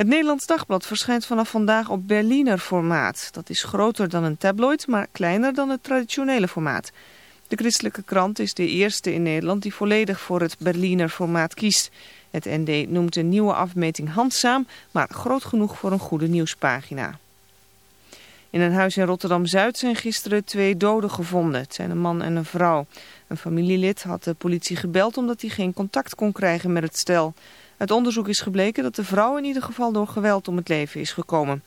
Het Nederlands Dagblad verschijnt vanaf vandaag op Berliner formaat. Dat is groter dan een tabloid, maar kleiner dan het traditionele formaat. De christelijke krant is de eerste in Nederland die volledig voor het Berliner formaat kiest. Het ND noemt de nieuwe afmeting handzaam, maar groot genoeg voor een goede nieuwspagina. In een huis in Rotterdam-Zuid zijn gisteren twee doden gevonden. Het zijn een man en een vrouw. Een familielid had de politie gebeld omdat hij geen contact kon krijgen met het stel. Uit onderzoek is gebleken dat de vrouw in ieder geval door geweld om het leven is gekomen.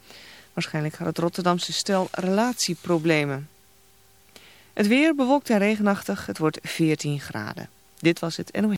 Waarschijnlijk had het Rotterdamse stel relatieproblemen. Het weer bewolkt en regenachtig. Het wordt 14 graden. Dit was het NOS.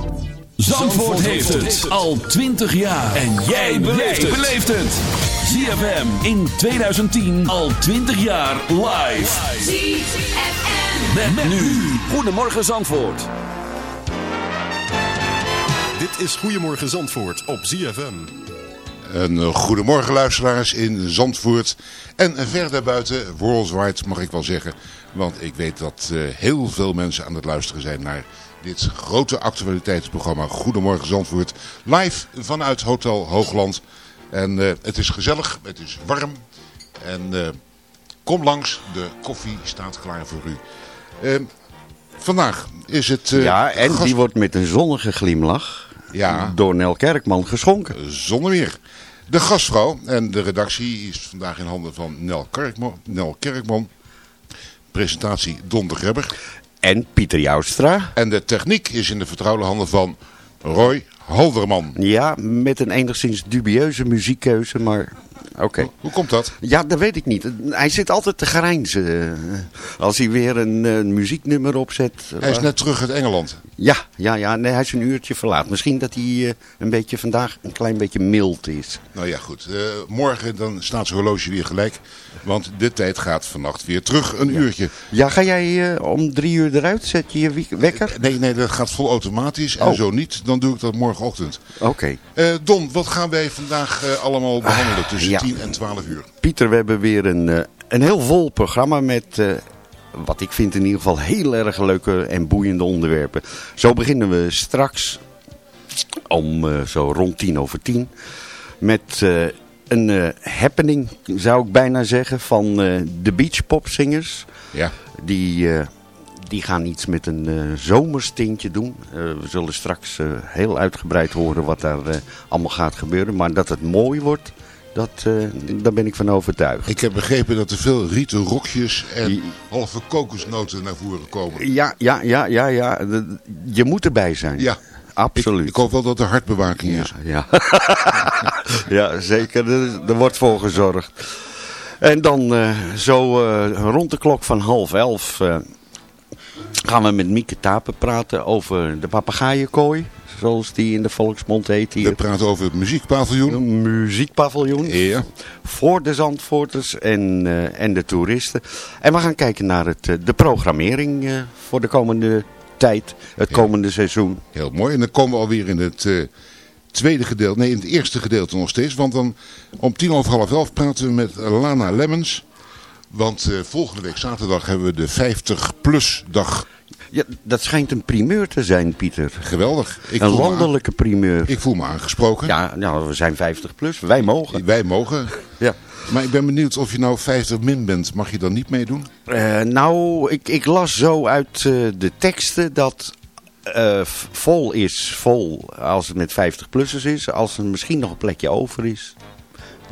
Zandvoort heeft het al 20 jaar. En jij beleeft het. ZFM in 2010 al 20 jaar live. ZFM. Met, nu. Goedemorgen Zandvoort. Dit is Goedemorgen Zandvoort op ZFM. Een eh, goedemorgen luisteraars in Zandvoort en ver daarbuiten, worldwide mag ik wel zeggen. Want ik weet dat eh, heel veel mensen aan het luisteren zijn naar dit grote actualiteitsprogramma Goedemorgen Zandvoort. Live vanuit Hotel Hoogland. En eh, het is gezellig, het is warm. En eh, kom langs, de koffie staat klaar voor u. Eh, vandaag is het... eh, ja, en gast- die wordt met een zonnige glimlach Ja. door Nel Kerkman geschonken. Zonder meer. De gastvrouw en de redactie is vandaag in handen van Nel Kerkman. Nel Kerkman. Presentatie Don de Grebber. En Pieter Joustra. En de techniek is in de vertrouwde handen van Roy Halderman. Ja, met een enigszins dubieuze muziekkeuze, maar Oké. Hoe komt dat? Ja, dat weet ik niet. Hij zit altijd te grijnzen. eh, Als hij weer een, eh, muzieknummer opzet. Hij is net terug uit Engeland. Ja, ja, ja. Nee, hij is een uurtje verlaat. Misschien dat hij eh, een beetje vandaag een klein beetje mild is. Nou ja, goed. Morgen dan staat zijn horloge weer gelijk. Want de tijd gaat vannacht weer terug. Een uurtje. Ja, ga jij om drie uur eruit? Zet je je wekker? Nee, nee, dat gaat vol automatisch. En Oh. zo niet, dan doe ik dat morgenochtend. Oké. Don, wat gaan wij vandaag allemaal behandelen tussen ja. 10 en 12 uur? Pieter, we hebben weer een, eh, een heel vol programma met, eh, wat ik vind in ieder geval heel erg leuke en boeiende onderwerpen. Zo beginnen we straks om eh, zo rond tien over tien met een happening, zou ik bijna zeggen, van de beachpopzingers. Ja. Die, die gaan iets met een zomerstintje doen. We zullen straks heel uitgebreid horen wat daar allemaal gaat gebeuren. Maar dat het mooi wordt, dat, eh, daar ben ik van overtuigd. Ik heb begrepen dat er veel rieten rokjes en halve kokosnoten naar voren komen. Ja, ja, ja, ja, ja. Je moet erbij zijn. Ja. Absoluut. Ik, ik hoop wel dat er hartbewaking is. Ja, ja zeker. Er, er wordt voor gezorgd. En dan eh, zo eh, rond de klok van half elf gaan we met Mieke Tapen praten over de papegaaienkooi. Zoals die in de volksmond heet We praten over het muziekpaviljoen. Een muziekpaviljoen. Ja. Voor de Zandvoorters en, eh, en de toeristen. En we gaan kijken naar het, eh, de programmering eh, voor de komende tijd. Het Ja. komende seizoen. Heel mooi. En dan komen we alweer in het tweede gedeelte. Nee, in het eerste gedeelte nog steeds. Want dan om tien over half elf praten we met Lana Lemmens. Want volgende week zaterdag hebben we de 50-plus dag. Ja, dat schijnt een primeur te zijn, Pieter. Geweldig. Ik een aan- landelijke primeur. ik voel me aangesproken. Ja, nou, we zijn 50 plus. Wij mogen. Wij mogen. Ja. Maar ik ben benieuwd of je nou 50 min bent. Mag je dan niet meedoen? Eh, nou, ik, ik las zo uit eh, de teksten dat eh, vol is vol als het met 50-plussers is. Als er misschien nog een plekje over is,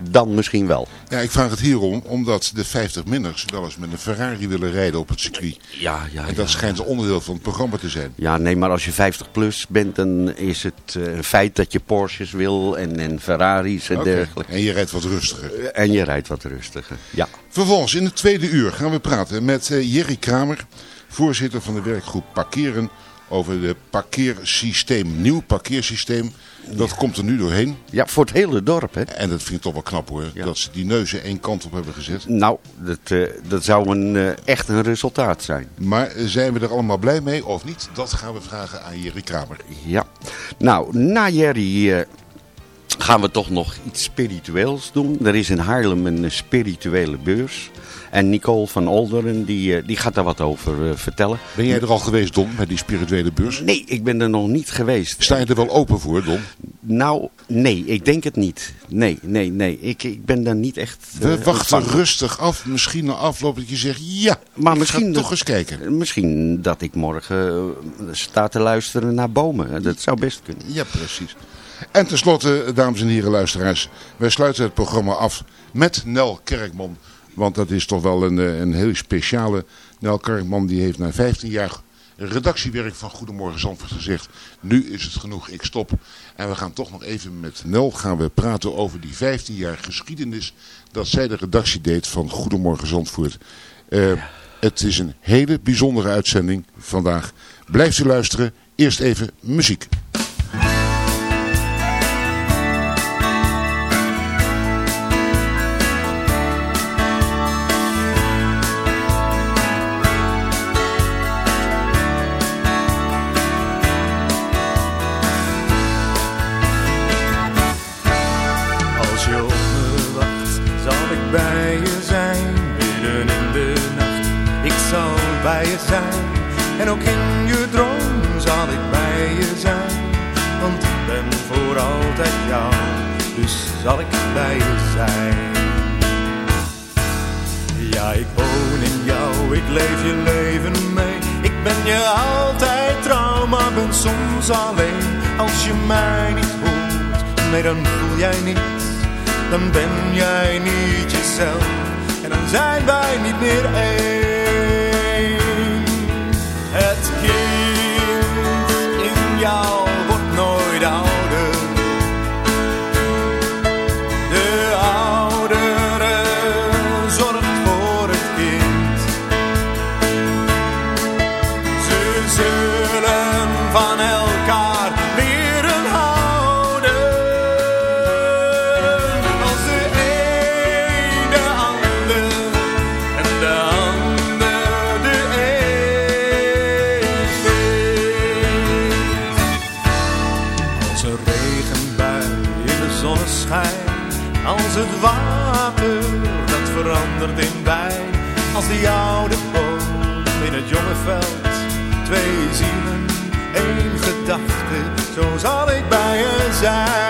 dan misschien wel. Ja, ik vraag het hierom omdat de 50-minners wel eens met een Ferrari willen rijden op het circuit. Ja, ja, En dat ja. schijnt een onderdeel van het programma te zijn. Ja, nee, maar als je 50 plus bent, dan is het eh, een feit dat je Porsches wil en, en Ferraris en dergelijke. En je rijdt wat rustiger. En je rijdt wat rustiger. Ja. Vervolgens in het tweede uur gaan we praten met eh, Jerry Kramer, voorzitter van de werkgroep Parkeren, over het parkeersysteem. Nieuw parkeersysteem, dat komt er nu doorheen. ja, voor het hele dorp, hè. En dat vind ik toch wel knap hoor, Ja. dat ze die neuzen één kant op hebben gezet. Nou, dat, eh, dat zou een, eh, echt een resultaat zijn. Maar zijn we er allemaal blij mee of niet? Dat gaan we vragen aan Jerry Kramer. Ja. Nou, na Jerry eh, gaan we toch nog iets spiritueels doen. Er is in Haarlem een spirituele beurs. En Nicole van Olderen, die, eh, die gaat daar wat over eh, vertellen. Ben jij er al geweest, Don, bij die spirituele beurs? Nee, ik ben er nog niet geweest. Sta je er wel open voor, Don? Nou, nee, ik denk het niet. Nee, nee, nee. Ik, ik ben daar niet echt... eh, We wachten ontvangen. rustig af. Misschien na afloop dat je zegt, ja, Maar misschien dat- toch eens kijken. Misschien dat ik morgen eh, sta te luisteren naar bomen. Dat zou best kunnen. Ja, precies. En tenslotte, dames en heren luisteraars, wij sluiten het programma af met Nel Kerkman. Want dat is toch wel een, eh, een heel speciale. Nel Kerkman die heeft na 15 jaar redactiewerk van Goedemorgen Zandvoort gezegd. Nu is het genoeg, ik stop. En we gaan toch nog even met Nel gaan we praten over die 15 jaar geschiedenis dat zij de redactie deed van Goedemorgen Zandvoort. Eh, Het is een hele bijzondere uitzending vandaag. Blijft u luisteren. Eerst even muziek. En ook in je droom zal ik bij je zijn. Want ik ben voor altijd jou, dus zal ik bij je zijn. Ja, ik woon in jou, ik leef je leven mee. Ik ben je altijd trouw, maar ben soms alleen. Als je mij niet voelt, nee dan voel jij niets. Dan ben jij niet jezelf en dan zijn wij niet meer één. Zo zal ik bij je zijn.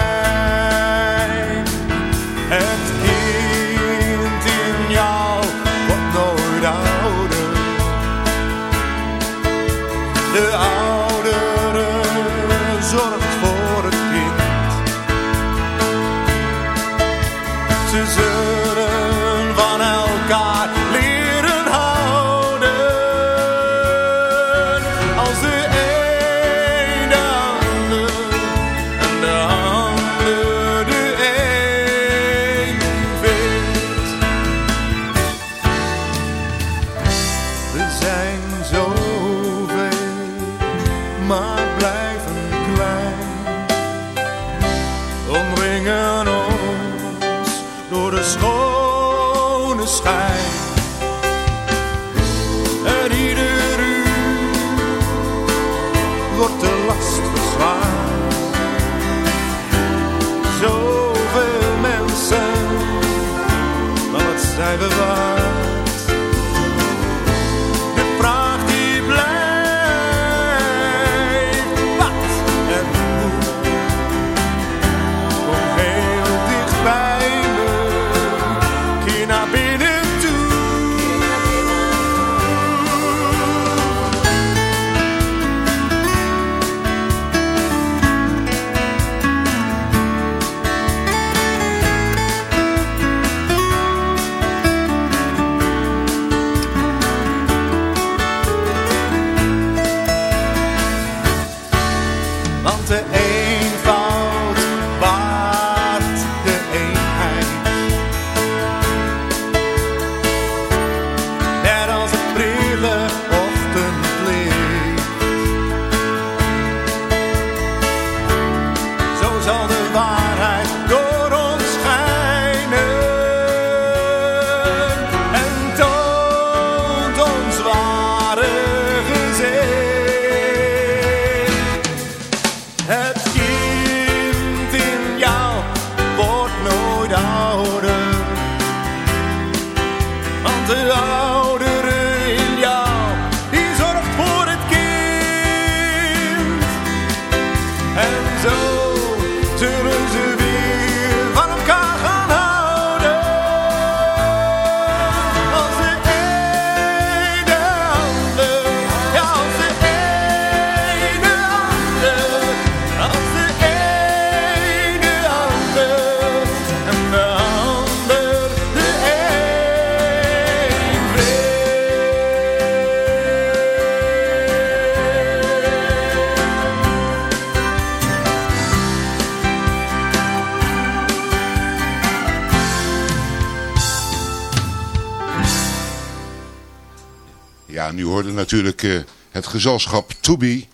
Natuurlijk eh, het gezelschap To Be,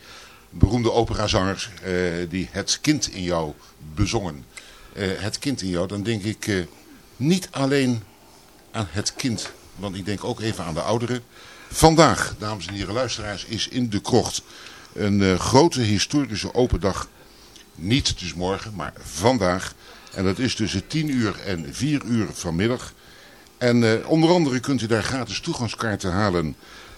beroemde operazangers, eh, die Het Kind in jou bezongen. Eh, het Kind in jou, dan denk ik niet alleen aan het kind, want ik denk ook even aan de ouderen. Vandaag, dames en heren luisteraars, is in de krocht een grote historische open dag. Niet dus morgen, maar vandaag. En dat is tussen 10 uur en 4 uur vanmiddag. En onder andere kunt u daar gratis toegangskaarten halen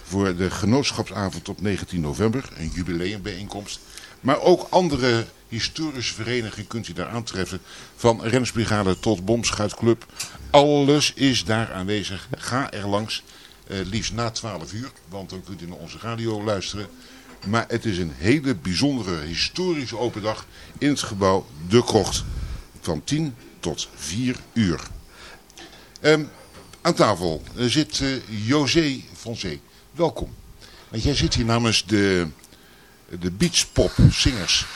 voor de genootschapsavond op 19 november, een jubileumbijeenkomst. Maar ook andere historische verenigingen kunt u daar aantreffen, van Rensbrigade tot Bomschuitclub. Alles is daar aanwezig. Ga er langs, eh, liefst na 12 uur, want dan kunt u naar onze radio luisteren. Maar het is een hele bijzondere historische open dag in het gebouw De Krocht. Van 10 tot 4 uur. Ehm, aan tafel eh, zit eh, José Fonse. Welkom. Want jij zit hier namens de, de Beachpop zingers.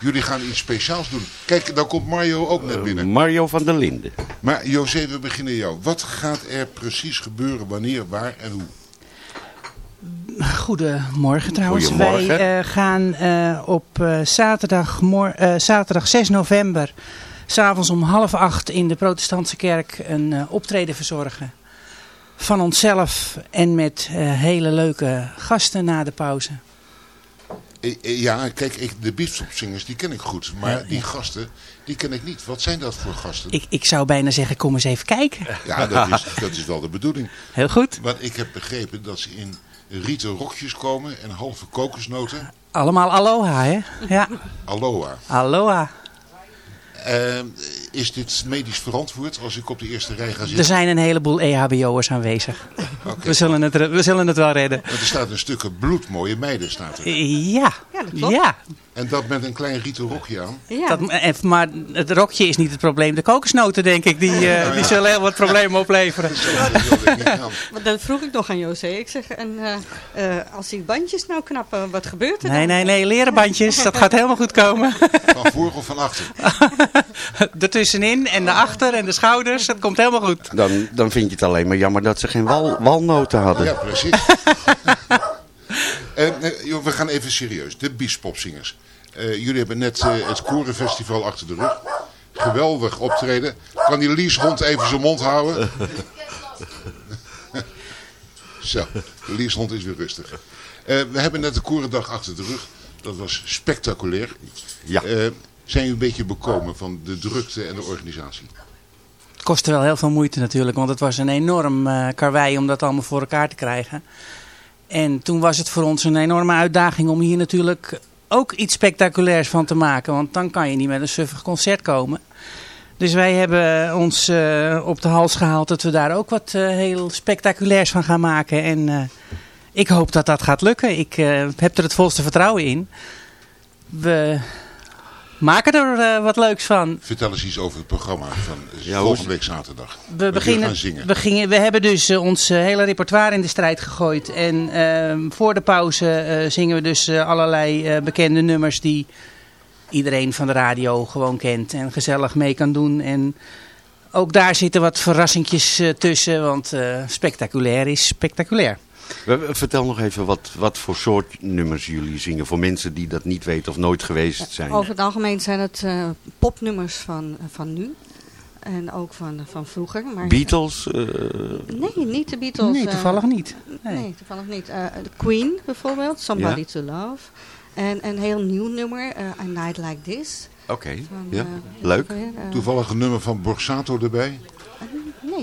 Jullie gaan iets speciaals doen. Kijk, dan komt Mario ook net binnen. Mario van der Linden. Maar José, we beginnen jou. Wat gaat er precies gebeuren, wanneer, waar en hoe? Goedemorgen trouwens. Goedemorgen. Wij eh, gaan eh, op eh, zaterdag, eh, zaterdag 6 november, s'avonds om half acht in de protestantse kerk een eh, optreden verzorgen. Van onszelf en met eh, hele leuke gasten na de pauze. Eh, eh, Ja, kijk, ik, de beatstopzingers die ken ik goed. Maar die gasten, die ken ik niet. Wat zijn dat voor gasten? Ik, ik zou bijna zeggen, kom eens even kijken. Ja, dat is, dat is wel de bedoeling. Heel goed. Want ik heb begrepen dat ze in rieten rokjes komen en halve kokosnoten. Allemaal aloha, hè? Ja, Aloha. aloha. Eh, is dit medisch verantwoord als ik op de eerste rij ga Er zitten? zijn een heleboel EHBO'ers aanwezig. Oké. We, zullen het, we zullen het wel redden. Want er staat een stukje bloedmooie meiden staat er. Ja, Ja, dat klopt. ja. En dat met een klein rieten rokje aan. Ja. Dat, en- maar het rokje is niet het probleem. De kokosnoten, denk ik, die, eh, die zullen heel wat problemen opleveren. Dat. Want vroeg ik nog aan José. Ik zeg, en eh, eh, als die bandjes nou knappen, wat gebeurt er Nee, dan? nee, nee, leren bandjes. Dat gaat helemaal goed komen. Van voor of van achter. Ertussenin en de achter en de schouders. Dat komt helemaal goed. Dan, dan vind je het alleen maar jammer dat ze geen wal, walnoten hadden. Ja, precies. En, eh, joh, we gaan even serieus. De biespopzingers. Eh, jullie hebben net eh, het Korenfestival achter de rug. Geweldig optreden. Kan die lieshond even zijn mond houden? Zo, de lieshond is weer rustig. Eh, we hebben net de Korendag achter de rug. Dat was spectaculair. Ja. Eh, zijn jullie een beetje bekomen van de drukte en de organisatie? Het kostte wel heel veel moeite natuurlijk. Want het was een enorm eh karwei om dat allemaal voor elkaar te krijgen. En toen was het voor ons een enorme uitdaging om hier natuurlijk ook iets spectaculairs van te maken. Want dan kan je niet met een suffig concert komen. Dus wij hebben ons eh, op de hals gehaald dat we daar ook wat eh, heel spectaculairs van gaan maken. En eh, ik hoop dat dat gaat lukken. Ik heb er het volste vertrouwen in. We maken er eh, wat leuks van. Vertel eens iets over het programma van Ja, volgende week zaterdag. We, beginnen, gaan zingen. we, gingen, we hebben dus eh, ons eh, hele repertoire in de strijd gegooid. En ehm, voor de pauze eh, zingen we dus allerlei eh, bekende nummers die iedereen van de radio gewoon kent. En gezellig mee kan doen. En ook daar zitten wat verrassingjes tussen. Want eh, spectaculair is spectaculair. Vertel nog even wat, wat voor soort nummers jullie zingen. Voor mensen die dat niet weten of nooit geweest zijn. Over het algemeen zijn het eh, popnummers van, van nu. En ook van, van vroeger. Maar, Beatles? eh, Nee, niet de Beatles. Nee, eh, toevallig niet. Nee, Nee. toevallig niet. Eh, de Queen bijvoorbeeld, Somebody Ja. to Love. En een heel nieuw nummer, eh, A Night Like This. Oké, ja. eh, leuk. eh, Toevallig een nummer van Borsato erbij.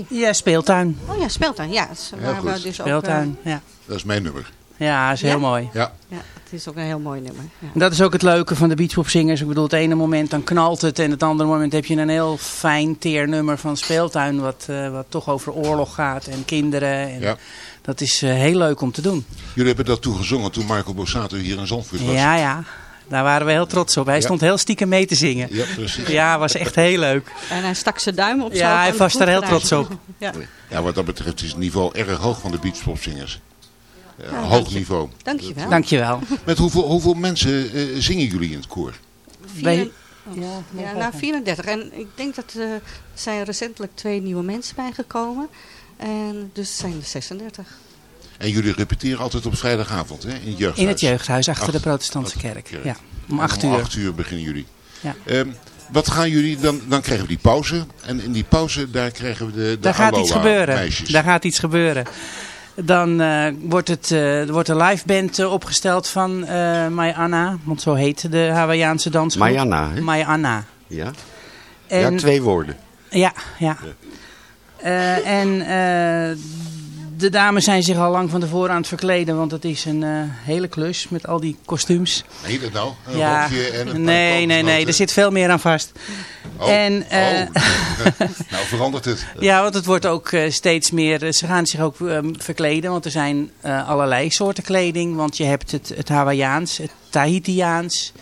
Nee. Ja, speeltuin. Oh ja, speeltuin. Ja, het is waar goed. we dus ook, Speeltuin, ja. Dat is mijn nummer. Ja, is heel mooi. Ja, eh, ja, het is ook een heel mooi nummer. Ja. En Dat is ook het leuke van de beachpopzingers. Ik bedoel, het ene moment dan knalt het en het andere moment heb je een heel fijn teer nummer van speeltuin. Wat, eh, wat toch over oorlog gaat en kinderen. En Ja. Dat is eh, heel leuk om te doen. jullie hebben dat toen gezongen toen Marco Borsato hier in Zandvoort was. Ja, ja. Daar waren we heel trots op. Hij Ja. stond heel stiekem mee te zingen. Ja, precies. Ja, was echt heel leuk. En hij stak zijn duim op. Ja, hij was daar heel trots op. Ja, Ja, wat dat betreft is het niveau erg hoog van de beachpopzingers. Eh, Ja, hoog dank je. niveau. dankjewel. Dankjewel. Met hoeveel, hoeveel mensen eh, zingen jullie in het koor? Ja, ja, nou 34. En ik denk dat eh, er zijn recentelijk twee nieuwe mensen bijgekomen. En dus zijn er 36. En jullie repeteren altijd op vrijdagavond hè, in het jeugdhuis? In het jeugdhuis achter Acht- de protestantse achter kerk. kerk. Ja, om acht Om uur. acht uur beginnen jullie. Ja. Ehm, wat gaan jullie, dan, dan krijgen we die pauze. En in die pauze, daar krijgen we de, de Daar gaat iets gebeuren. meisjes. Daar gaat iets gebeuren. Dan eh, wordt, het, eh, wordt een live band eh, opgesteld van eh Mai Anna. Want zo heet de Hawaïaanse dansgroep. Mayana, hè? Mai Anna. Ja? En, ja, twee woorden. Ja, ja. Eh, en eh, de dames zijn zich al lang van tevoren aan het verkleden. Want het is een eh, hele klus met al die kostuums. Nee, dat nou? Een ja, rokje en een nee, nee, nee. Er zit veel meer aan vast. Oh, En, eh, oh. nou verandert het. Ja, want het wordt ook eh, steeds meer. Ze gaan zich ook ehm, verkleden, want er zijn allerlei soorten kleding. Want je hebt het, het Hawaiiaans, het Tahitiaans.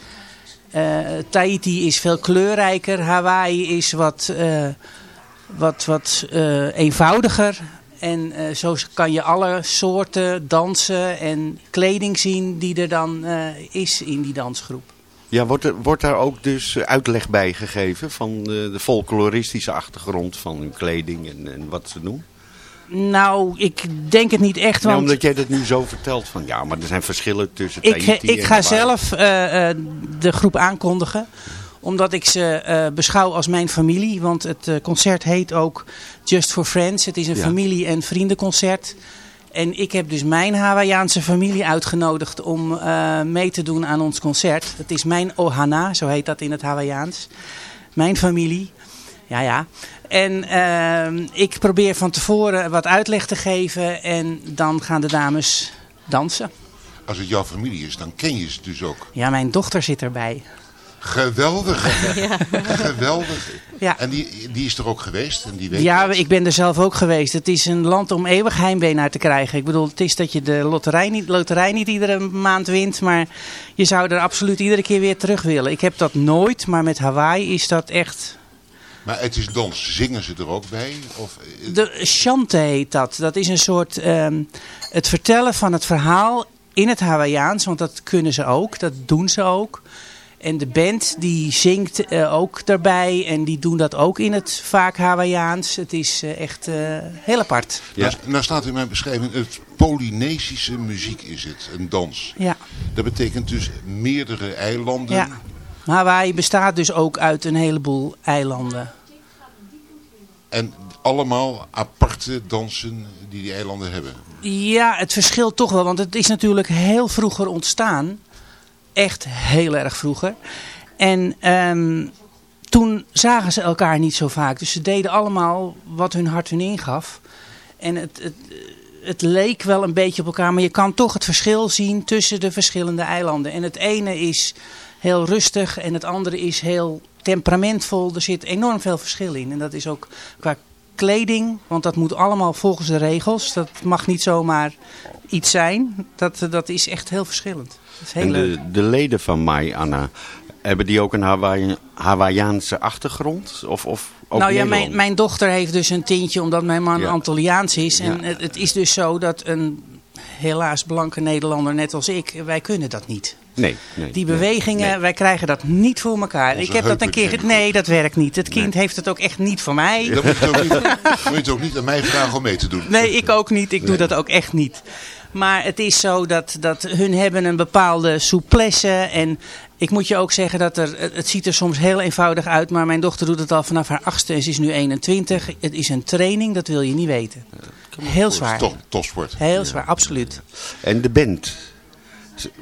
Eh, Tahiti is veel kleurrijker. Hawaii is wat, wat, wat eenvoudiger. En eh, zo kan je alle soorten dansen en kleding zien die er dan eh, is in die dansgroep. Ja, wordt, er, wordt daar ook dus uitleg bij gegeven van de, de folkloristische achtergrond van hun kleding en, en wat ze doen? Nou, ik denk het niet echt. Nee, Want omdat jij dat nu zo vertelt van ja, maar er zijn verschillen tussen Ik, Tahiti ik en ga zelf eh, de groep aankondigen. Omdat ik ze eh, beschouw als mijn familie. Want het eh, concert heet ook Just for Friends. Het is een Ja. familie- en vriendenconcert. en ik heb dus mijn Hawaïaanse familie uitgenodigd om eh, mee te doen aan ons concert. Het is mijn Ohana, zo heet dat in het Hawaïaans. Mijn familie. Ja, ja. En ik probeer van tevoren wat uitleg te geven en dan gaan de dames dansen. Als het jouw familie is, dan ken je ze dus ook. Ja, mijn dochter zit erbij. Geweldig. Ja. Geweldig. Ja. En die, die is er ook geweest en die weet Ja, het. ik ben er zelf ook geweest. Het is een land om eeuwig heimwee naar te krijgen. Ik bedoel, het is dat je de loterij niet, loterij niet iedere maand wint, maar je zou er absoluut iedere keer weer terug willen. Ik heb dat nooit, maar met Hawaii is dat echt... Maar het is dans. Zingen ze er ook bij? Of, eh, De chante heet dat. Dat is een soort, ehm, het vertellen van het verhaal in het Hawaiiaans, want dat kunnen ze ook, dat doen ze ook. En de band die zingt eh, ook daarbij en die doen dat ook in het vaak Hawaiiaans. Het is eh, echt eh, heel apart. Nou, nou staat in mijn beschrijving, het Polynesische muziek is het, een dans. Ja. Dat betekent dus meerdere eilanden. Ja. Hawaii bestaat dus ook uit een heleboel eilanden. En allemaal aparte dansen die die eilanden hebben. Ja, het verschilt toch wel, want het is natuurlijk heel vroeger ontstaan. Echt heel erg vroeger. En ehm, toen zagen ze elkaar niet zo vaak. Dus ze deden allemaal wat hun hart hun ingaf. En het, het, het leek wel een beetje op elkaar, maar je kan toch het verschil zien tussen de verschillende eilanden. En het ene is heel rustig en het andere is heel temperamentvol. Er zit enorm veel verschil in. En dat is ook qua kleding, want dat moet allemaal volgens de regels. Dat mag niet zomaar iets zijn. Dat, dat is echt heel verschillend. En de, de leden van Mai Anna, hebben die ook een Hawaii, Hawaïaanse achtergrond? Of, of ook nou ja, mijn, mijn dochter heeft dus een tintje omdat mijn man Ja. Antilliaans is. En Ja. het, het is dus zo dat een helaas blanke Nederlander net als ik, wij kunnen dat niet. Nee, nee. Die bewegingen, nee. wij krijgen dat niet voor elkaar. Onze ik heb dat een keer... Nee, dat werkt niet. Het kind heeft het ook echt niet voor mij. Dat moet je ook niet, moet je het ook niet aan mij vragen om mee te doen. Nee, ik ook niet. Ik doe dat ook echt niet. Maar het is zo dat, dat hun hebben een bepaalde souplesse. En ik moet je ook zeggen dat er, het ziet er soms heel eenvoudig uit. Maar mijn dochter doet het al vanaf haar achtste en ze is nu 21. Het is een training, dat wil je niet weten. Heel zwaar. Top, topsport. Heel zwaar, absoluut. En de band?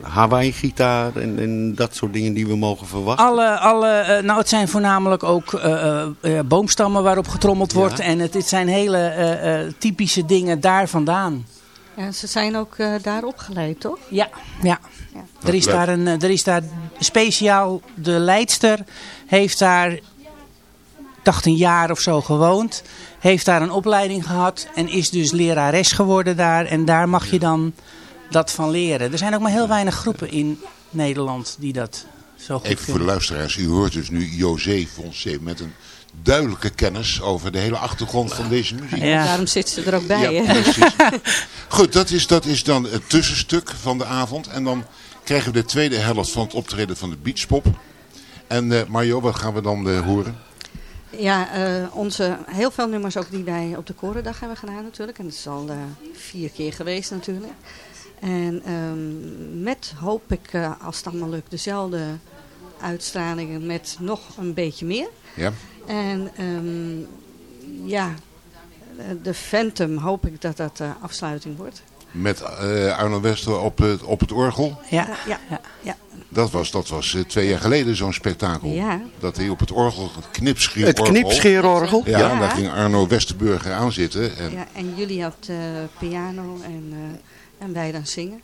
Hawaii-gitaar en, en dat soort dingen die we mogen verwachten? Alle, alle, eh, nou, het zijn voornamelijk ook eh, eh, boomstammen waarop getrommeld wordt. En het, het zijn hele typische dingen daar vandaan. Ja, ze zijn ook eh, daar opgeleid, toch? Ja, ja. Er is, daar een, eh, er is daar speciaal, de leidster heeft daar, dacht een jaar of zo gewoond. Heeft daar een opleiding gehad en is dus lerares geworden daar. En daar mag je dan dat van leren. Er zijn ook maar heel weinig groepen in Nederland die dat zo goed Even voor de luisteraars, u hoort dus nu José Fonse met een duidelijke kennis over de hele achtergrond van deze muziek. Ja. Daarom zit ze er ook bij. Ja, hè? precies. Goed, dat is, dat is dan het tussenstuk van de avond. En dan krijgen we de tweede helft van het optreden van de Beachpop. En eh, Mario, wat gaan we dan eh, horen? Ja, eh, onze, heel veel nummers ook die wij op de Korendag hebben gedaan natuurlijk. En dat is al eh, vier keer geweest natuurlijk. En ehm, met hoop ik, eh, als het allemaal lukt, dezelfde uitstralingen met nog een beetje meer. Ja. En ehm, ja, eh, de Phantom hoop ik dat dat de afsluiting wordt. Met eh, Arno Wester op het, op het orgel. Ja. Ja, ja. Dat was, dat was eh, twee jaar geleden zo'n spektakel. Ja. Dat hij op het orgel, het knipscheerorgel. Het knipscheerorgel? Ja, Ja. daar ging Arno Westerburger aan zitten. En ja, en jullie had eh, piano en, eh, en wij dan zingen.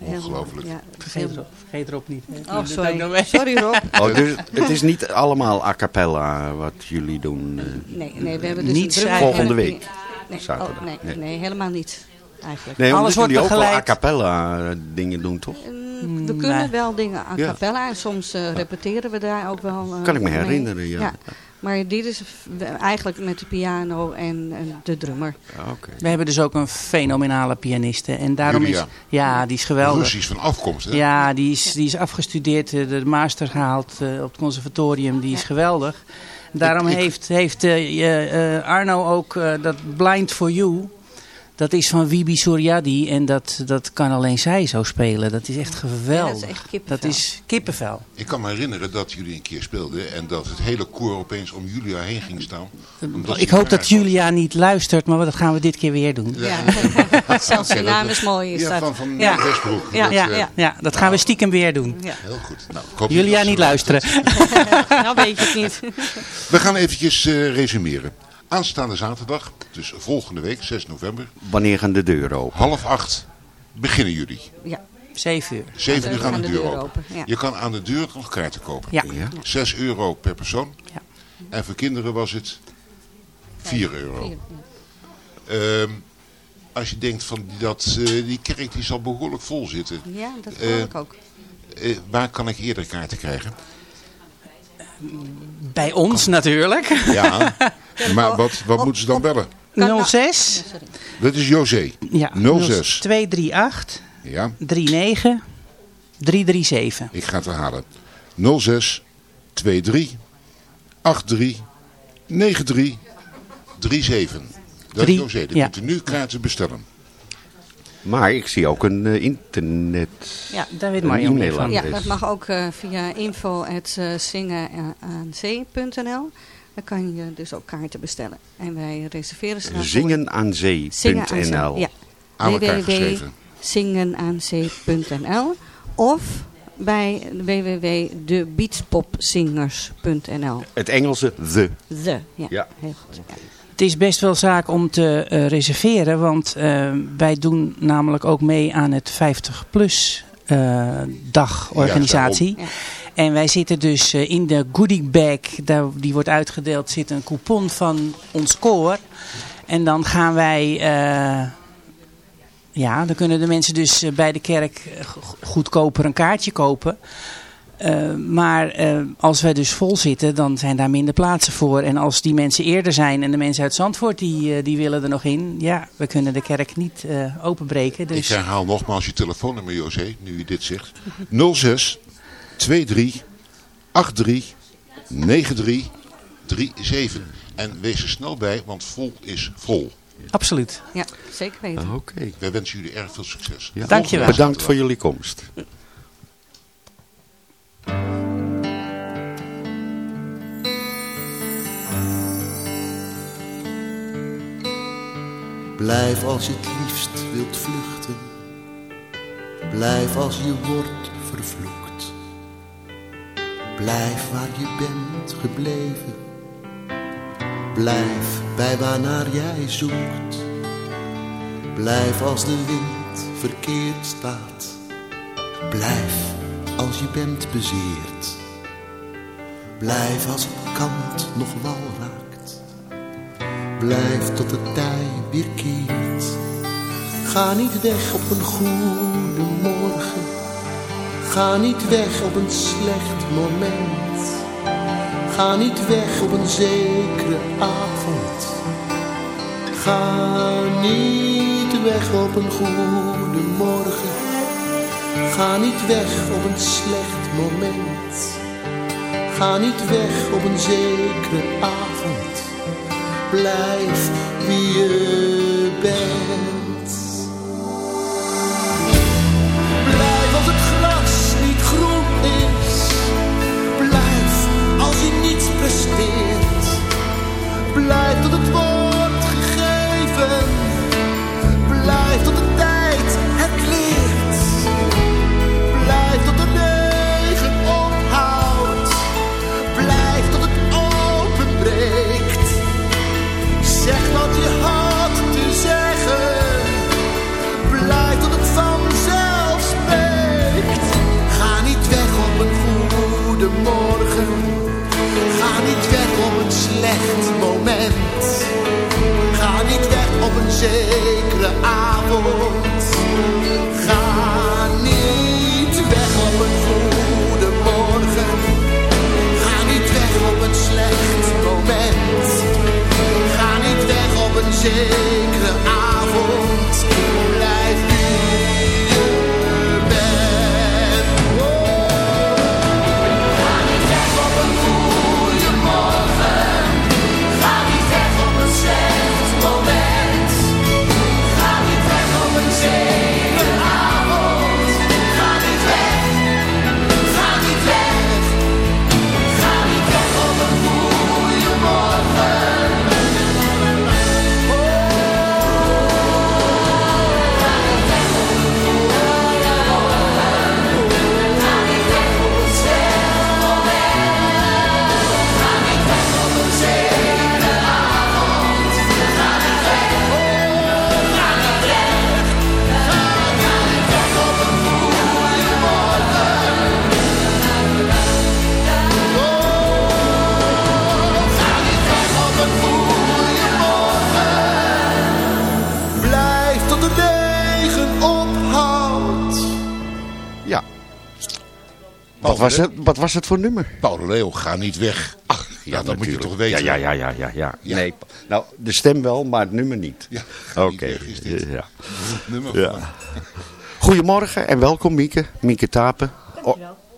Ongelooflijk. Ja, Vergeet, Rob, vergeet Rob niet. hè. Oh, sorry. Rob. Oh, dus het is niet allemaal a cappella wat jullie doen? eh, Nee, nee, we hebben dus drummer Volgende week, pi- Nee, zaterdag. oh, nee, Nee. nee. helemaal niet. Eigenlijk. Nee, Alles wordt jullie ook wel a cappella eh, dingen doen, toch? Mm, We kunnen nee. wel dingen a cappella en soms eh, repeteren we daar ook wel. eh, Kan ik me mee. herinneren, ja. Maar dit is v- eigenlijk met de piano en, en de drummer. Ah, Oké. We hebben dus ook een fenomenale pianiste. En daarom Julia. is... Ja, die is geweldig. Russisch van afkomst, hè? Ja, die is, die is afgestudeerd, eh, de master gehaald eh, op het conservatorium. Die is geweldig. Daarom Ik- ik- heeft, heeft eh, eh, Arno ook eh, dat Blind for You. Dat is van Wibi Suryadi en dat, dat kan alleen zij zo spelen. Dat is echt geweldig. Ja, dat is echt kippenvel. Dat is kippenvel. Ik kan me herinneren dat jullie een keer speelden en dat het hele koor opeens om Julia heen ging staan. omdat Ik hoop dat Julia niet luistert, maar dat gaan we dit keer weer doen. Ja. Zelfs die naam is mooi. Is Ja, dat. van, van Ja. Westbroek. Ja, Dat, ja, eh, ja. Ja, dat gaan we stiekem weer doen. Ja. Heel goed. Nou, ik hoop Julia niet luisteren. nou weet je het niet. We gaan eventjes eh, resumeren. Aanstaande zaterdag, dus volgende week, 6 november, Wanneer gaan de deuren open? half acht beginnen jullie. Ja. Zeven uur. 7 uur gaan gaan de de deur deuren open. open, ja. Je kan aan de deur nog kaarten kopen. Ja. Ja. 6 euro per persoon. Ja. En voor kinderen was het 4 euro. Vier, Ehm, als je denkt van dat, eh, die kerk die zal behoorlijk vol zitten. Ja, dat Eh, geloof ik ook. Eh, waar kan ik eerder kaarten krijgen? Bij ons natuurlijk. Ja, maar wat, wat moeten ze dan bellen? Kan- 06 Dat is José. ja, 06. 238 Ja, 39 337. ik ga het herhalen. 06 23 83 93 37. Dat Drie, is José. Dan ja. kunt u nu kaarten bestellen. Maar ik zie ook een eh, internet... Ja, daar weet meer e-mail van. Ja, dat mag ook eh, via info.zingenaanzee.nl. Daar kan je dus ook kaarten bestellen. En wij reserveren ze daarvoor. Zingen aan Zingen aan zee. zee.nl Ja. Aan elkaar geschreven. www.zingenaanzee.nl of bij www.debeatspopzingers.nl. Het Engelse the. The, ja. Ja. Heel goed. Ja. Het is best wel zaak om te eh, reserveren, want eh, wij doen namelijk ook mee aan het 50-plus eh, dagorganisatie. Ja. En wij zitten dus eh, in de goodie bag, daar, die wordt uitgedeeld, zit een coupon van ons koor. En dan gaan wij, ja, dan kunnen de mensen dus bij de kerk go- goedkoper een kaartje kopen. Eh, maar eh, als wij dus vol zitten, dan zijn daar minder plaatsen voor. En als die mensen eerder zijn en de mensen uit Zandvoort die, eh, die willen er nog in. Ja, we kunnen de kerk niet eh, openbreken. Dus Ik herhaal nogmaals je telefoonnummer, José, nu u dit zegt. 06 23 83 93 37. En wees er snel bij, want vol is vol. absoluut. ja, zeker weten. Oké. Wij wensen jullie erg veel succes. Ja. Dankjewel. Bedankt voor jullie komst. Blijf als je het liefst wilt vluchten. Blijf als je wordt vervloekt. Blijf waar je bent gebleven. Blijf bij waarnaar jij zoekt. Blijf als de wind verkeerd staat. Blijf als je bent bezeerd. Blijf als het kant nog wal raakt. Blijf tot de tij weer keert. Ga niet weg op een goede morgen. Ga niet weg op een slecht moment. Ga niet weg op een zekere avond. Ga niet weg op een goede morgen. Ga niet weg op een slecht moment. Ga niet weg op een zekere avond. Blijf wie je bent. Blijf als het gras niet groen is. Blijf als je niets presteert. Blijf tot zekere avond. Ga niet weg op een goede morgen. Ga niet weg op een slecht moment. Ga niet weg op een zekere was, het, wat was het voor nummer? Paul Leeuw, ga niet weg. Ach, ja, dat moet je toch weten. Ja, ja, ja, ja, ja, ja. Nee, nou, de stem wel, maar het nummer niet. Ja, Oké. Ja. Nummer Ja. Goedemorgen en welkom Mieke. Mieke Tapen,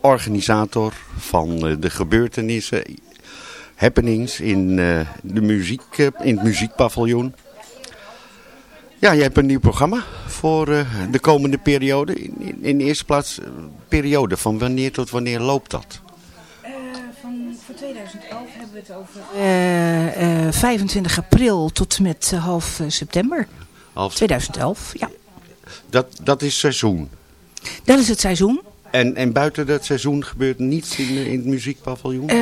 organisator van eh, de gebeurtenissen, happenings in, eh, de muziek, eh, in het muziekpaviljoen. Ja, je hebt een nieuw programma voor eh, de komende periode. In, in, in de eerste plaats, eh, periode van wanneer tot wanneer loopt dat? van, voor 2011 hebben we het over... 25 april tot en met eh, half eh, september Half- 2011, ja. Dat, dat is seizoen. Dat is het seizoen. En, en buiten dat seizoen gebeurt niets in, in het muziekpaviljoen? Eh,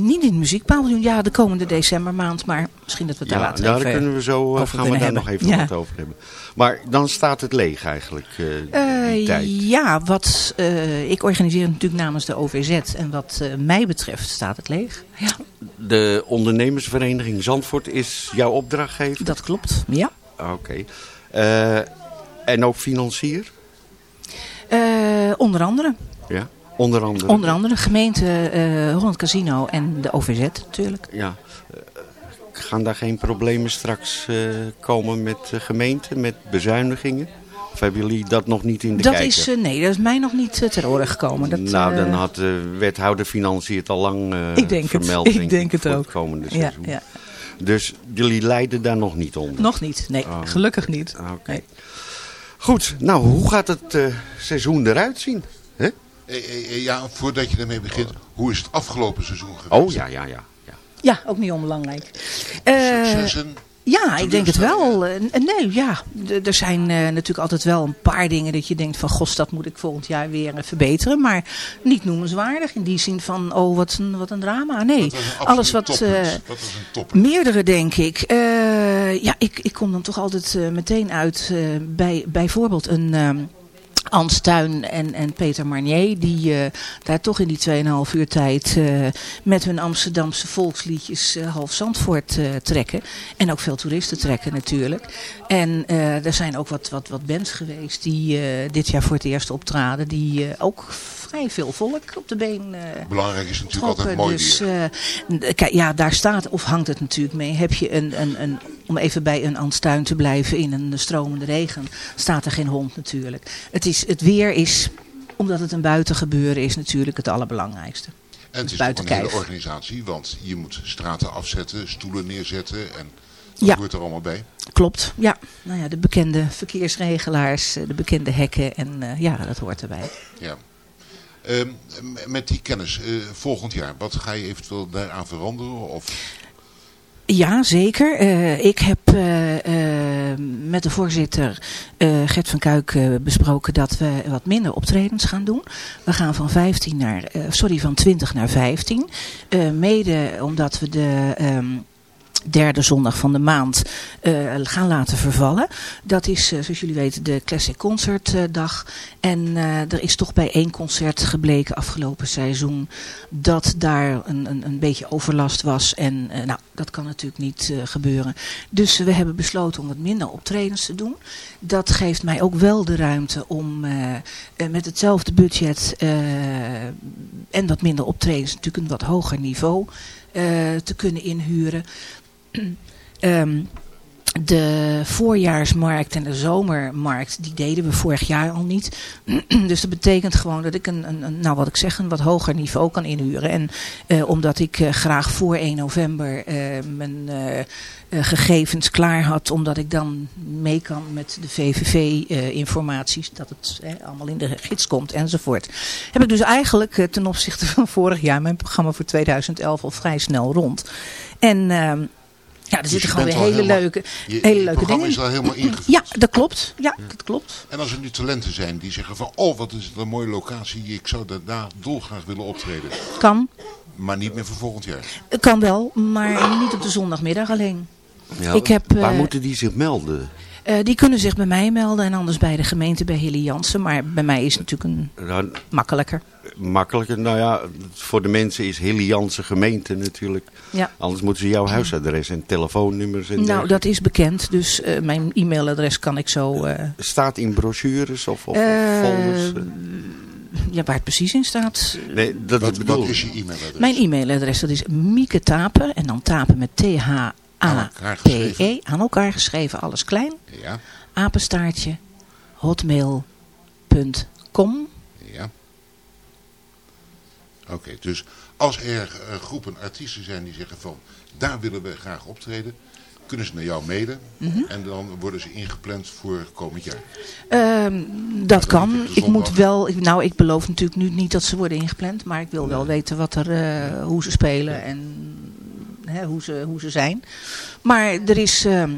niet in het muziekpaviljoen, ja, de komende decembermaand, maar misschien dat we het daar Ja, later daar even kunnen we zo, eh, over gaan we daar nog even Ja. wat over hebben. Maar dan staat het leeg eigenlijk, eh, die Eh, tijd. ja, wat, eh, ik organiseer het natuurlijk namens de OVZ en wat eh, mij betreft staat het leeg. Ja, De ondernemersvereniging Zandvoort is jouw opdrachtgever? dat klopt, ja. Oké. Eh, en ook financier? Eh, onder andere. Ja, onder andere. Onder andere gemeente eh Holland Casino en de OVZ natuurlijk. Ja. Eh, gaan daar geen problemen straks komen met de gemeente, met bezuinigingen? Of hebben jullie dat nog niet in de Dat kijker? is, nee, dat is mij nog niet ter oren gekomen. Dat, nou, dan had de wethouder Financiën het al lang Ik denk het. Ik denk het ook. Het komende Ja, seizoen. ja. Dus jullie lijden daar nog niet onder? Nog niet, nee. Oh. Gelukkig niet. Oké. Goed, nou hoe gaat het eh, seizoen eruit zien? Hè? Eh, eh, ja, voordat je daarmee begint, hoe is het afgelopen seizoen geweest? Oh ja, ja, ja. Ja, ook niet onbelangrijk. Eh, Successen? Ja, ik denk het wel. Eh, nee, ja. Er zijn eh, natuurlijk altijd wel een paar dingen dat je denkt van... Gos, dat moet ik volgend jaar weer eh, verbeteren. Maar niet noemenswaardig in die zin van... Oh, wat een, wat een drama. Nee, een alles wat... een? Meerdere, denk ik. Ja, ik, ik kom dan toch altijd meteen uit bij bijvoorbeeld een... ehm Ans Tuin en, en Peter Marnier, die eh, daar toch in die 2,5 uur tijd eh, met hun Amsterdamse volksliedjes eh, half Zandvoort trekken. En ook veel toeristen trekken natuurlijk. En er zijn ook wat, wat, wat bands geweest die dit jaar voor het eerst optraden, die ook vrij veel volk op de been eh, Belangrijk is natuurlijk altijd mooi dus, eh, kijk, ja, daar staat, of hangt het natuurlijk mee, heb je een, een, een om even bij een Anstuin te blijven in een stromende regen, staat er geen hond natuurlijk. Het, is, het weer is, omdat het een buitengebeuren is, natuurlijk het allerbelangrijkste. En het is buiten een hele organisatie, want je moet straten afzetten, stoelen neerzetten en dat Ja. hoort er allemaal bij. Klopt, ja. Nou ja, de bekende verkeersregelaars, eh, de bekende hekken en ja, dat hoort erbij. Ja. Ehm, met die kennis, eh, volgend jaar, wat ga je eventueel daaraan veranderen? Of Ja, zeker. Eh, ik heb eh, met de voorzitter Gert van Kuik besproken dat we wat minder optredens gaan doen. We gaan van 15 naar, sorry, van 20 naar 15. Eh, mede omdat we de ehm, derde zondag van de maand eh, gaan laten vervallen. Dat is, eh, zoals jullie weten, de Classic Concert eh. En er is toch bij één concert gebleken afgelopen seizoen dat daar een, een, een beetje overlast was. En nou, dat kan natuurlijk niet gebeuren. Dus we hebben besloten om wat minder optredens te doen. Dat geeft mij ook wel de ruimte om met hetzelfde budget en wat minder optredens, natuurlijk een wat hoger niveau, te kunnen inhuren. Ehm, de voorjaarsmarkt en de zomermarkt, die deden we vorig jaar al niet. dus dat betekent gewoon dat ik een, een, nou wat ik zeg, een wat hoger niveau kan inhuren. En eh, omdat ik eh, graag voor 1 november eh, mijn gegevens klaar had, omdat ik dan mee kan met de VVV-informaties, dat het allemaal in de gids komt enzovoort. Heb ik dus eigenlijk ten opzichte van vorig jaar mijn programma voor 2011 al vrij snel rond. En... ja, er Dus zitten gewoon weer hele helemaal- leuke, je- hele je leuke programma dingen. is al helemaal ingevuld. Ja, dat klopt. Ja, dat klopt. En als er nu talenten zijn die zeggen van, oh wat is het een mooie locatie, ik zou daar- dolgraag willen optreden. Kan. Maar niet meer voor volgend jaar. Het kan wel, maar niet op de zondagmiddag alleen. Ja, ik heb, waar eh, moeten die zich melden? eh, die kunnen zich bij mij melden en anders bij de gemeente bij Hilly Jansen. Maar bij mij is het natuurlijk een Nou, makkelijker. Makkelijker, nou ja, voor de mensen is Hilly Jansen gemeente natuurlijk. Ja. Anders moeten ze jouw huisadres en telefoonnummers en Nou, dergelijke. dat is bekend. Dus eh, mijn e-mailadres kan ik zo... eh, Staat in brochures of, of, eh, folders? ja, waar het precies in staat. Nee, dat Wat, bedoel wat is je e-mailadres? Mijn e-mailadres dat is Mieke Tapen en dan Tapen met T-H-A-P-E. Aan elkaar geschreven, alles klein. Ja, Apenstaartje hotmail.com. Oké, dus als er eh, groepen artiesten zijn die zeggen van... daar willen we graag optreden... kunnen ze naar jou mailen. Mhm. En dan worden ze ingepland voor komend jaar. Ehm, dat kan. Ik moet wel, ik- nou ik beloof natuurlijk nu niet dat ze worden ingepland, maar ik wil wel weten wat er, eh, hoe ze spelen en hè, hoe, ze, hoe ze zijn. Maar er is ehm,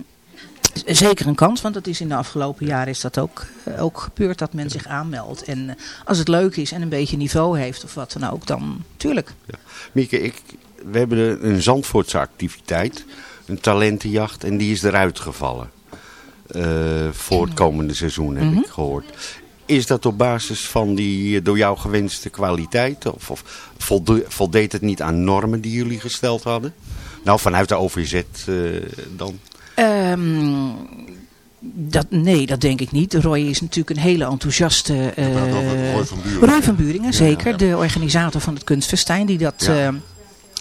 zeker een kans, want dat is in de afgelopen jaren is dat ook, eh, ook gebeurd dat men zich aanmeldt. En eh, als het leuk is en een beetje niveau heeft of wat dan ook, dan tuurlijk. Mieke, ik, we hebben een- Zandvoortse activiteit, een talentenjacht, en die is eruit gevallen. Eh, voor het komende seizoen heb Mhm. ik gehoord. Is dat op basis van die door jou gewenste kwaliteit? Of, of voldeed het niet aan normen die jullie gesteld hadden? Nou, vanuit de OVZ dan. Ehm, dat, nee, dat denk ik niet. Roy is natuurlijk een hele enthousiaste... over Roy van Buringen. Roy van Buringen, zeker. De organisator van het Kunstfestijn. Die dat eh, de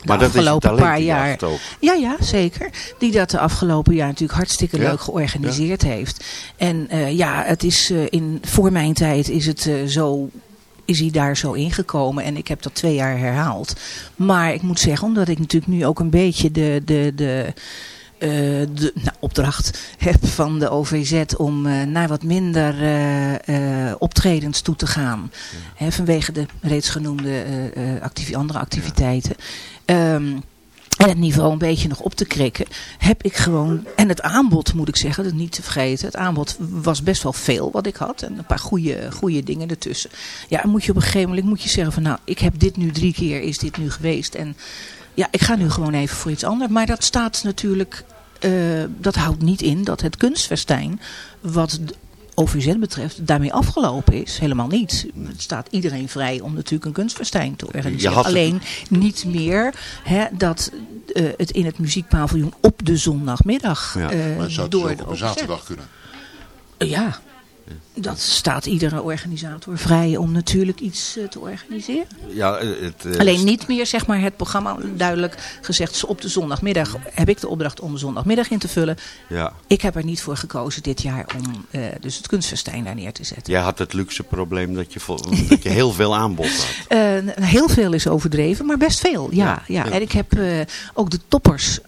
Maar dat is een afgelopen paar jaar... Ja, ja, zeker. Die dat de afgelopen jaar natuurlijk hartstikke Ja. leuk georganiseerd heeft. En eh, ja, het is eh, in, voor mijn tijd is het zo is hij daar zo ingekomen. En ik heb dat twee jaar herhaald. Maar ik moet zeggen, omdat ik natuurlijk nu ook een beetje de, de, de, eh, de nou, opdracht heb van de OVZ om eh, naar wat minder eh, optredens toe te gaan. Hè, vanwege de reeds genoemde activi- andere activiteiten. Ehm, en het niveau een beetje nog op te krikken, heb ik gewoon... En het aanbod, moet ik zeggen, dat niet te vergeten. Het aanbod was best wel veel wat ik had. En een paar goede, goede dingen ertussen. Ja, moet je op een gegeven moment moet je zeggen van... Nou, ik heb dit nu drie keer, is dit nu geweest. En ja, ik ga nu gewoon even voor iets anders. Maar dat staat natuurlijk... eh, dat houdt niet in dat het kunstfestijn... wat OVZ betreft daarmee afgelopen is. Helemaal niet. Het staat iedereen vrij om natuurlijk een kunstfestijn te organiseren. het- Alleen niet meer hè, dat eh, het in het muziekpaviljoen op de zondagmiddag Ja. eh, Maar zou het door dus de op een OVZ. zaterdag kunnen? Ja, dat staat iedere organisator vrij om natuurlijk iets eh, te organiseren. Ja, eh, het, eh, Alleen niet meer zeg maar het programma duidelijk gezegd op de zondagmiddag heb ik de opdracht om de zondagmiddag in te vullen. Ja. Ik heb er niet voor gekozen dit jaar om dus het kunstfestijn daar neer te zetten. Jij had het luxe probleem dat je, dat je heel veel aanbod had. Heel veel is overdreven, maar best veel. Ja, ja. Ja. En ik heb ook de toppers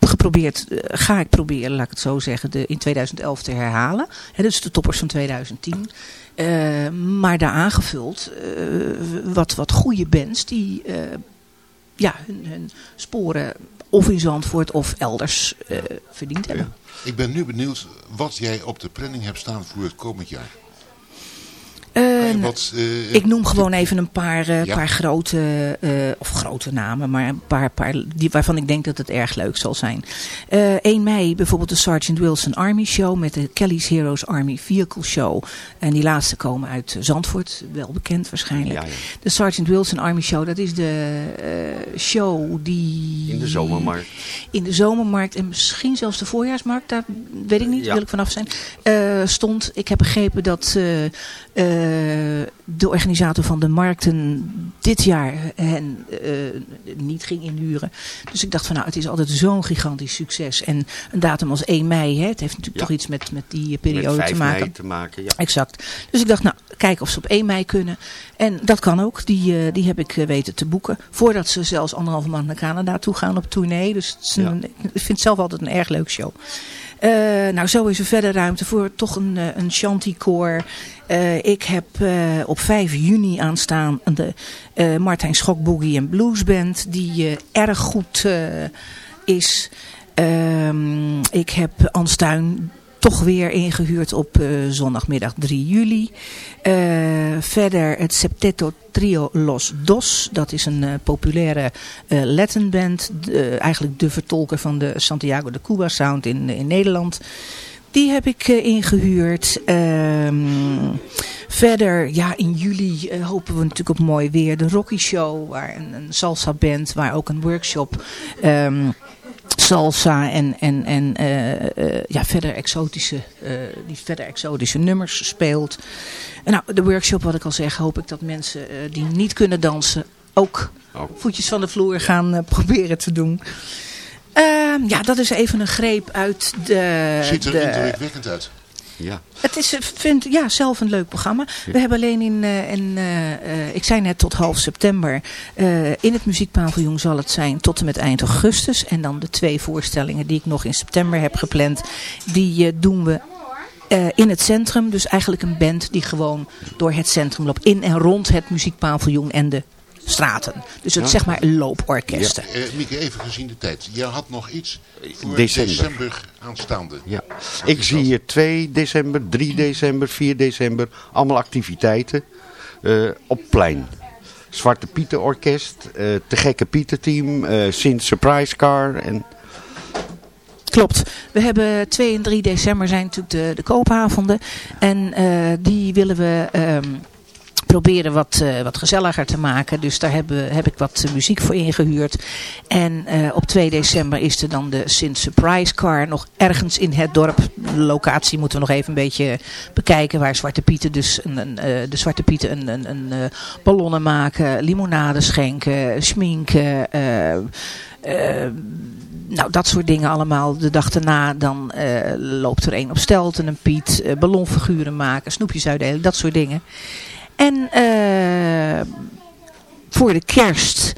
geprobeerd, eh, ga ik proberen, laat ik het zo zeggen, de, in 2011 te herhalen. Hè, dus de toppers van 2010. Eh, maar daar aangevuld eh, wat, wat goede bands die eh, ja, hun, hun sporen of in Zandvoort of elders eh, verdiend hebben. Ik ben nu benieuwd wat jij op de planning hebt staan voor het komend jaar. Eh, wat, eh, ik noem gewoon even een paar, eh, Ja. paar grote, eh, of grote namen, maar een paar, paar die, waarvan ik denk dat het erg leuk zal zijn. Eh 1 mei bijvoorbeeld de Sergeant Wilson Army Show met de Kelly's Heroes Army Vehicle Show. En die laatste komen uit Zandvoort, wel bekend waarschijnlijk. Ja, ja. De Sergeant Wilson Army Show, dat is de show die... In de zomermarkt. In de zomermarkt en misschien zelfs de voorjaarsmarkt, daar weet ik niet, Ja. wil ik vanaf zijn, eh, stond. Ik heb begrepen dat eh, eh, de organisator van de markten dit jaar hen niet ging inhuren. Dus ik dacht van nou, het is altijd zo'n gigantisch succes. En een datum als 1 mei, hè, het heeft natuurlijk Ja. toch iets met, met die periode 5 te maken. mei te maken. Ja. Exact. Dus ik dacht, nou, kijken of ze op 1 mei kunnen. En dat kan ook. Die, die heb ik weten te boeken. Voordat ze zelfs anderhalve maand naar Canada toe gaan op tournee. Dus het is een- ik vind het zelf altijd een erg leuk show. Eh, nou, zo is er verder ruimte voor toch een, eh, een shantykoor. Eh ik heb op 5 juni aanstaan de eh, Martijn Schok Boogie en Blues Band. Die erg goed is. Ehm, ik heb Anstuin toch weer ingehuurd op eh, zondagmiddag 3 juli. Eh, verder het Septeto Trio Los Dos. Dat is een eh, populaire eh Latin band. Eigenlijk de vertolker van de Santiago de Cuba sound in, in Nederland. Die heb ik eh, ingehuurd. Ehm, verder, ja, in juli hopen we natuurlijk op mooi weer. De Rocky Show, waar een, een salsa band, waar ook een workshop ehm, salsa en, en, en eh, eh, ja, verder exotische, eh, die verder exotische nummers speelt. En nou, de workshop, wat ik al zeg, hoop ik dat mensen die niet kunnen dansen ook voetjes van de vloer gaan proberen te doen. Ehm, ja, dat is even een greep uit de... Ziet er de, indrukwekkend uit. Ja. het is, ik vind ja, zelf een leuk programma. We hebben alleen in, eh, in eh, eh, ik zei net tot half september, eh, in het muziekpaviljoen zal het zijn tot en met eind augustus. En dan de twee voorstellingen die ik nog in september heb gepland, die eh, doen we eh, in het centrum. Dus eigenlijk een band die gewoon door het centrum loopt. In en rond het muziekpaviljoen en de straten. Dus het Ja. zeg maar looporkesten. Eh, Mieke, even gezien de tijd. Je had nog iets voor December. december, aanstaande. Ja. Ik zie hier 2 december, 3 december, 4 december. Allemaal activiteiten eh, op plein. Zwarte Pieten Orkest, eh Te Gekke Pieten Team, eh Sint Surprise Car. En Klopt. We hebben 2 en 3 december zijn natuurlijk de, de koopavonden. En eh, die willen we ehm, proberen wat, eh, wat gezelliger te maken. Dus daar hebben, heb ik wat muziek voor ingehuurd. En eh, op 2 december is er dan de Sint Surprise Car. Nog ergens in het dorp. De locatie moeten we nog even een beetje bekijken. Waar Zwarte Pieten dus een, een, eh, de Zwarte Pieten een, een, een ballonnen maken. Limonade schenken. Schminken. nou, dat soort dingen allemaal. De dag daarna dan loopt er een op stelten, een Piet, ballonfiguren maken, snoepjes uitdelen, dat soort dingen. En eh, voor de kerst...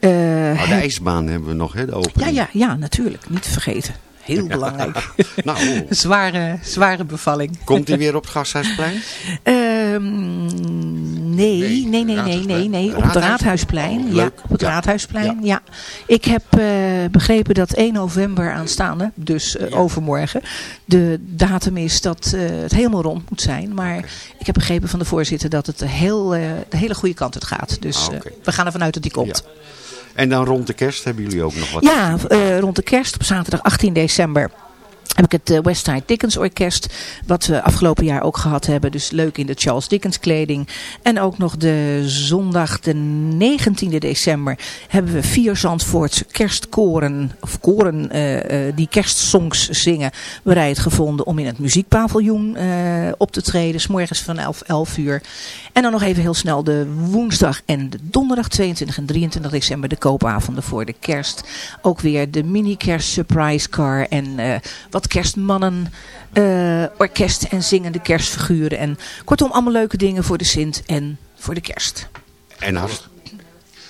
eh, oh, de ijsbaan hebben we nog, hè, de ja, opening. ja, ja, natuurlijk. Niet te vergeten. Heel belangrijk. nou, zware, zware bevalling. komt hij weer op het Gasthuisplein? Ehm, nee, nee, nee, nee, nee, nee, Op het Raadhuisplein. Oh, ja, op het Ja. Raadhuisplein. Ja. Ik heb eh, begrepen dat 1 november aanstaande, dus eh, overmorgen, de datum is dat eh, het helemaal rond moet zijn. Maar ik heb begrepen van de voorzitter dat het heel, de hele goede kant uit gaat. Dus Ah, we gaan ervan uit dat die komt. En dan rond de kerst hebben jullie ook nog wat? Ja, eh, rond de kerst op zaterdag 18 december heb ik het eh, Westside Dickens Orkest, wat we afgelopen jaar ook gehad hebben. Dus leuk in de Charles Dickens kleding. En ook nog de zondag de 19e december hebben we vier Zandvoortse kerstkoren, of koren eh, eh, die kerstsongs zingen, bereid gevonden om in het muziekpaviljoen op te treden. S morgens van 11, 11 uur. En dan nog even heel snel de woensdag en de donderdag 22 en 23 december de koopavonden voor de kerst. Ook weer de mini kerst surprise car en wat kerstmannen, eh, orkest en zingende kerstfiguren. En kortom allemaal leuke dingen voor de Sint en voor de kerst. En hartstikke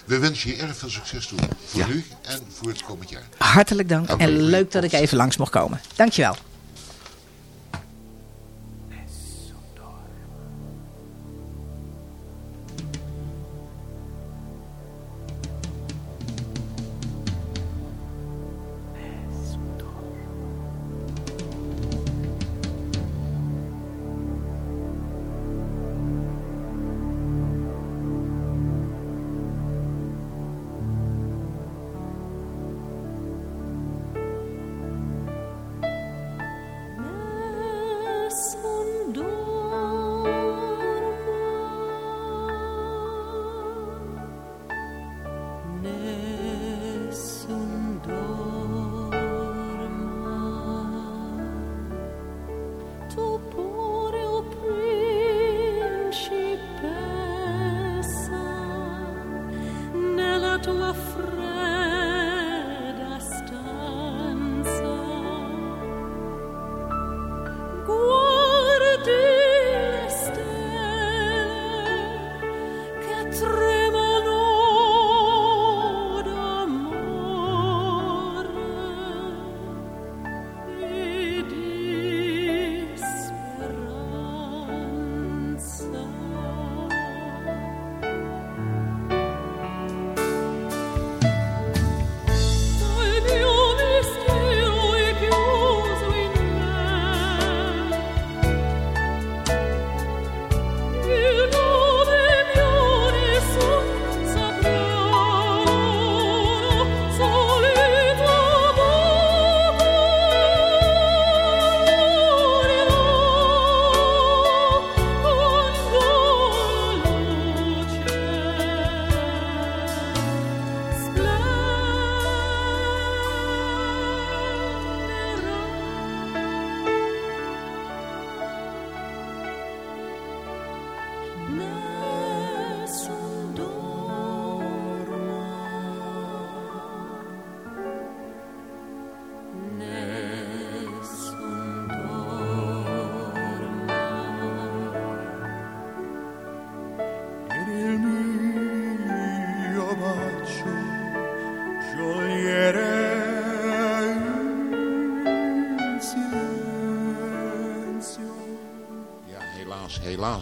We wensen je erg veel succes toe. Voor Ja. nu en voor het komend jaar. Hartelijk dank en leuk dat ik even langs mocht komen. Dankjewel.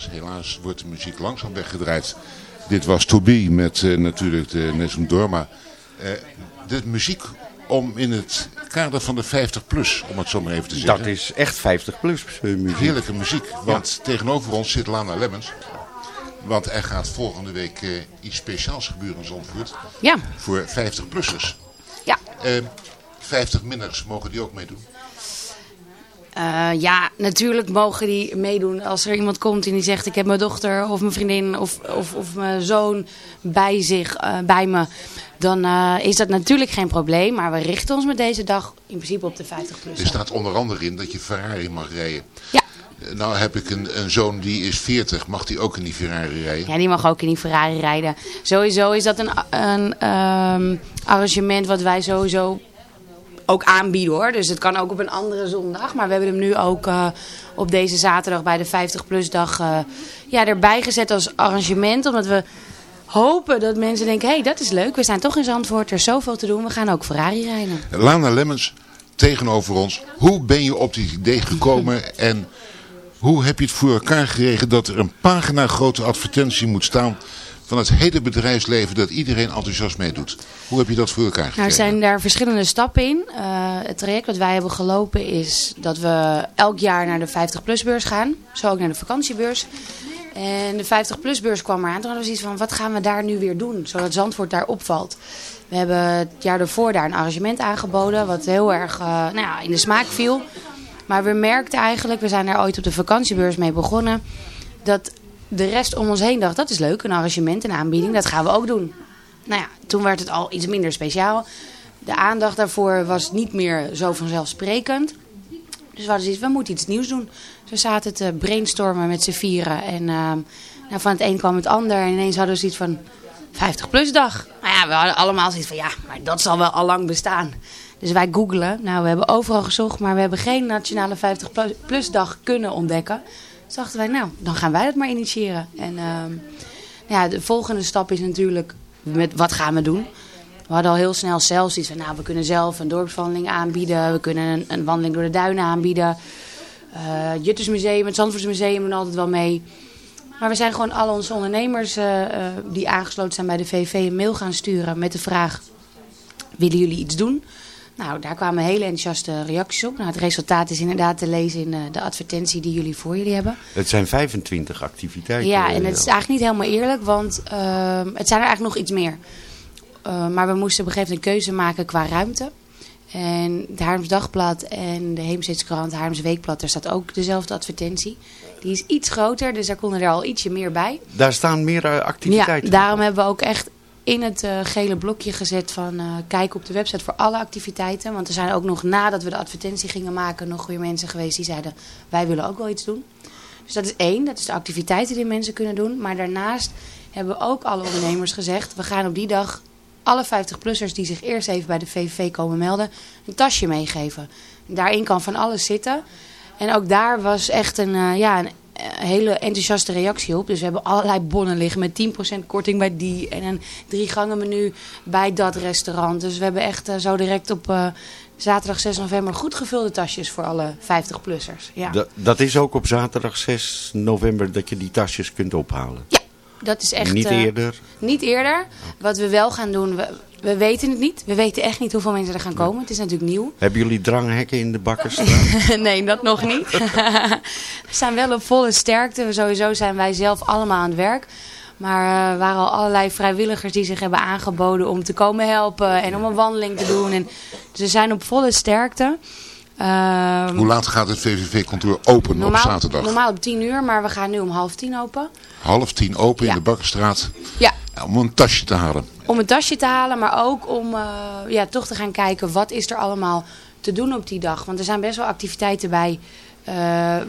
Helaas, wordt de muziek langzaam weggedraaid. Dit was To Be met eh, natuurlijk de Nesum Dorma. Eh de muziek om in het kader van de 50 plus, om het zo maar even te zeggen. Dat is echt 50 plus eh, muziek. Heerlijke muziek, want tegenover ons zit Lana Lemmens. Want er gaat volgende week eh, iets speciaals gebeuren in Zandvoort. Ja. Voor 50-plussers. Ja. 50-minners, mogen die ook meedoen? Eh, ja, natuurlijk mogen die meedoen als er iemand komt en die zegt ik heb mijn dochter of mijn vriendin of, of, of mijn zoon bij zich, eh, bij me. Dan eh, is dat natuurlijk geen probleem, maar we richten ons met deze dag in principe op de 50 plus. Er staat onder andere in dat je Ferrari mag rijden. Ja. Nou heb ik een, een zoon die is 40, mag die ook in die Ferrari rijden? Ja, die mag ook in die Ferrari rijden. Sowieso is dat een, een ehm, arrangement wat wij sowieso ook aanbieden hoor. Dus het kan ook op een andere zondag. Maar we hebben hem nu ook eh, op deze zaterdag bij de 50 plus dag eh, ja, erbij gezet als arrangement. Omdat we hopen dat mensen denken, hé hey, dat is leuk. We zijn toch in Zandvoort, er is zoveel te doen. We gaan ook Ferrari rijden. Lana Lemmens tegenover ons. Hoe ben je op dit idee gekomen en hoe heb je het voor elkaar gekregen dat er een pagina grote advertentie moet staan van het hele bedrijfsleven dat iedereen enthousiast meedoet? Hoe heb je dat voor elkaar gekregen? Nou, er zijn daar verschillende stappen in. Uh, het traject wat wij hebben gelopen is dat we elk jaar naar de 50-plus beurs gaan. Zo ook naar de vakantiebeurs. En de 50-plus beurs kwam eraan. Toen hadden we zoiets van, wat gaan we daar nu weer doen? Zodat Zandvoort daar opvalt. We hebben het jaar daarvoor daar een arrangement aangeboden. Wat heel erg uh, nou ja, in de smaak viel. Maar we merkten eigenlijk, we zijn daar ooit op de vakantiebeurs mee begonnen. Dat de rest om ons heen dacht, dat is leuk. Een arrangement, een aanbieding, dat gaan we ook doen. Nou ja, toen werd het al iets minder speciaal. De aandacht daarvoor was niet meer zo vanzelfsprekend. Dus we hadden zoiets, we moeten iets nieuws doen. Dus we zaten te brainstormen met z'n vieren. En uh, nou, van het een kwam het ander. En ineens hadden we zoiets van 50 plus dag. Nou ja, we hadden allemaal zoiets van, ja, maar dat zal wel al lang bestaan. Dus wij googelen. Nou, we hebben overal gezocht, maar we hebben geen nationale 50 plus dag kunnen ontdekken. Dus dachten wij, nou, dan gaan wij dat maar initiëren. En uh, ja, de volgende stap is natuurlijk, met wat gaan we doen? We hadden al heel snel zelfs iets van, nou, we kunnen zelf een dorpswandeling aanbieden. We kunnen een, een wandeling door de duinen aanbieden. Uh, Juttersmuseum, het Zandvoortsmuseum doen altijd wel mee. Maar we zijn gewoon al onze ondernemers uh, uh, die aangesloten zijn bij de VV een mail gaan sturen met de vraag, willen jullie iets doen? Nou, daar kwamen hele enthousiaste reacties op. Nou, het resultaat is inderdaad te lezen in uh, de advertentie die jullie voor jullie hebben. Het zijn 25 activiteiten. Ja, en het is eigenlijk niet helemaal eerlijk, want uh, het zijn er eigenlijk nog iets meer. Uh, maar we moesten op een gegeven moment een keuze maken qua ruimte. En het Haarlems Dagblad en de Heemsteedskrant, Haarlems Weekblad, daar staat ook dezelfde advertentie. Die is iets groter, dus daar konden er al ietsje meer bij. Daar staan meer activiteiten Ja, daarom hebben we ook echt in het uh, gele blokje gezet van uh, kijk op de website voor alle activiteiten. Want er zijn ook nog nadat we de advertentie gingen maken nog weer mensen geweest die zeiden wij willen ook wel iets doen. Dus dat is één, dat is de activiteiten die mensen kunnen doen. Maar daarnaast hebben we ook alle ondernemers gezegd we gaan op die dag alle 50-plussers die zich eerst even bij de VVV komen melden een tasje meegeven. Daarin kan van alles zitten. En ook daar was echt een, uh, ja, een hele enthousiaste reactie op. Dus we hebben allerlei bonnen liggen met 10% korting bij die. En een drie gangen menu bij dat restaurant. Dus we hebben echt uh, zo direct op uh, zaterdag 6 november goed gevulde tasjes voor alle 50-plussers. Ja. Dat, dat is ook op zaterdag 6 november dat je die tasjes kunt ophalen? Ja, dat is echt... Niet eerder? Niet eerder. Wat we wel gaan doen... We, we weten het niet. We weten echt niet hoeveel mensen er gaan komen. Het is natuurlijk nieuw. Hebben jullie dranghekken in de bakkersstraat? nee, dat nog niet. we zijn wel op volle sterkte. Sowieso zijn wij zelf allemaal aan het werk. Maar er uh, waren al allerlei vrijwilligers die zich hebben aangeboden om te komen helpen. En om een wandeling te doen. En, dus we zijn op volle sterkte. Uh, Hoe laat gaat het VVV-kantoor open normaal, op zaterdag? Normaal op tien uur, maar we gaan nu om half tien open. Half tien open ja. in de Bakkerstraat? Ja. Om een tasje te halen. Om een tasje te halen, maar ook om uh, ja, toch te gaan kijken wat is er allemaal te doen op die dag. Want er zijn best wel activiteiten bij uh,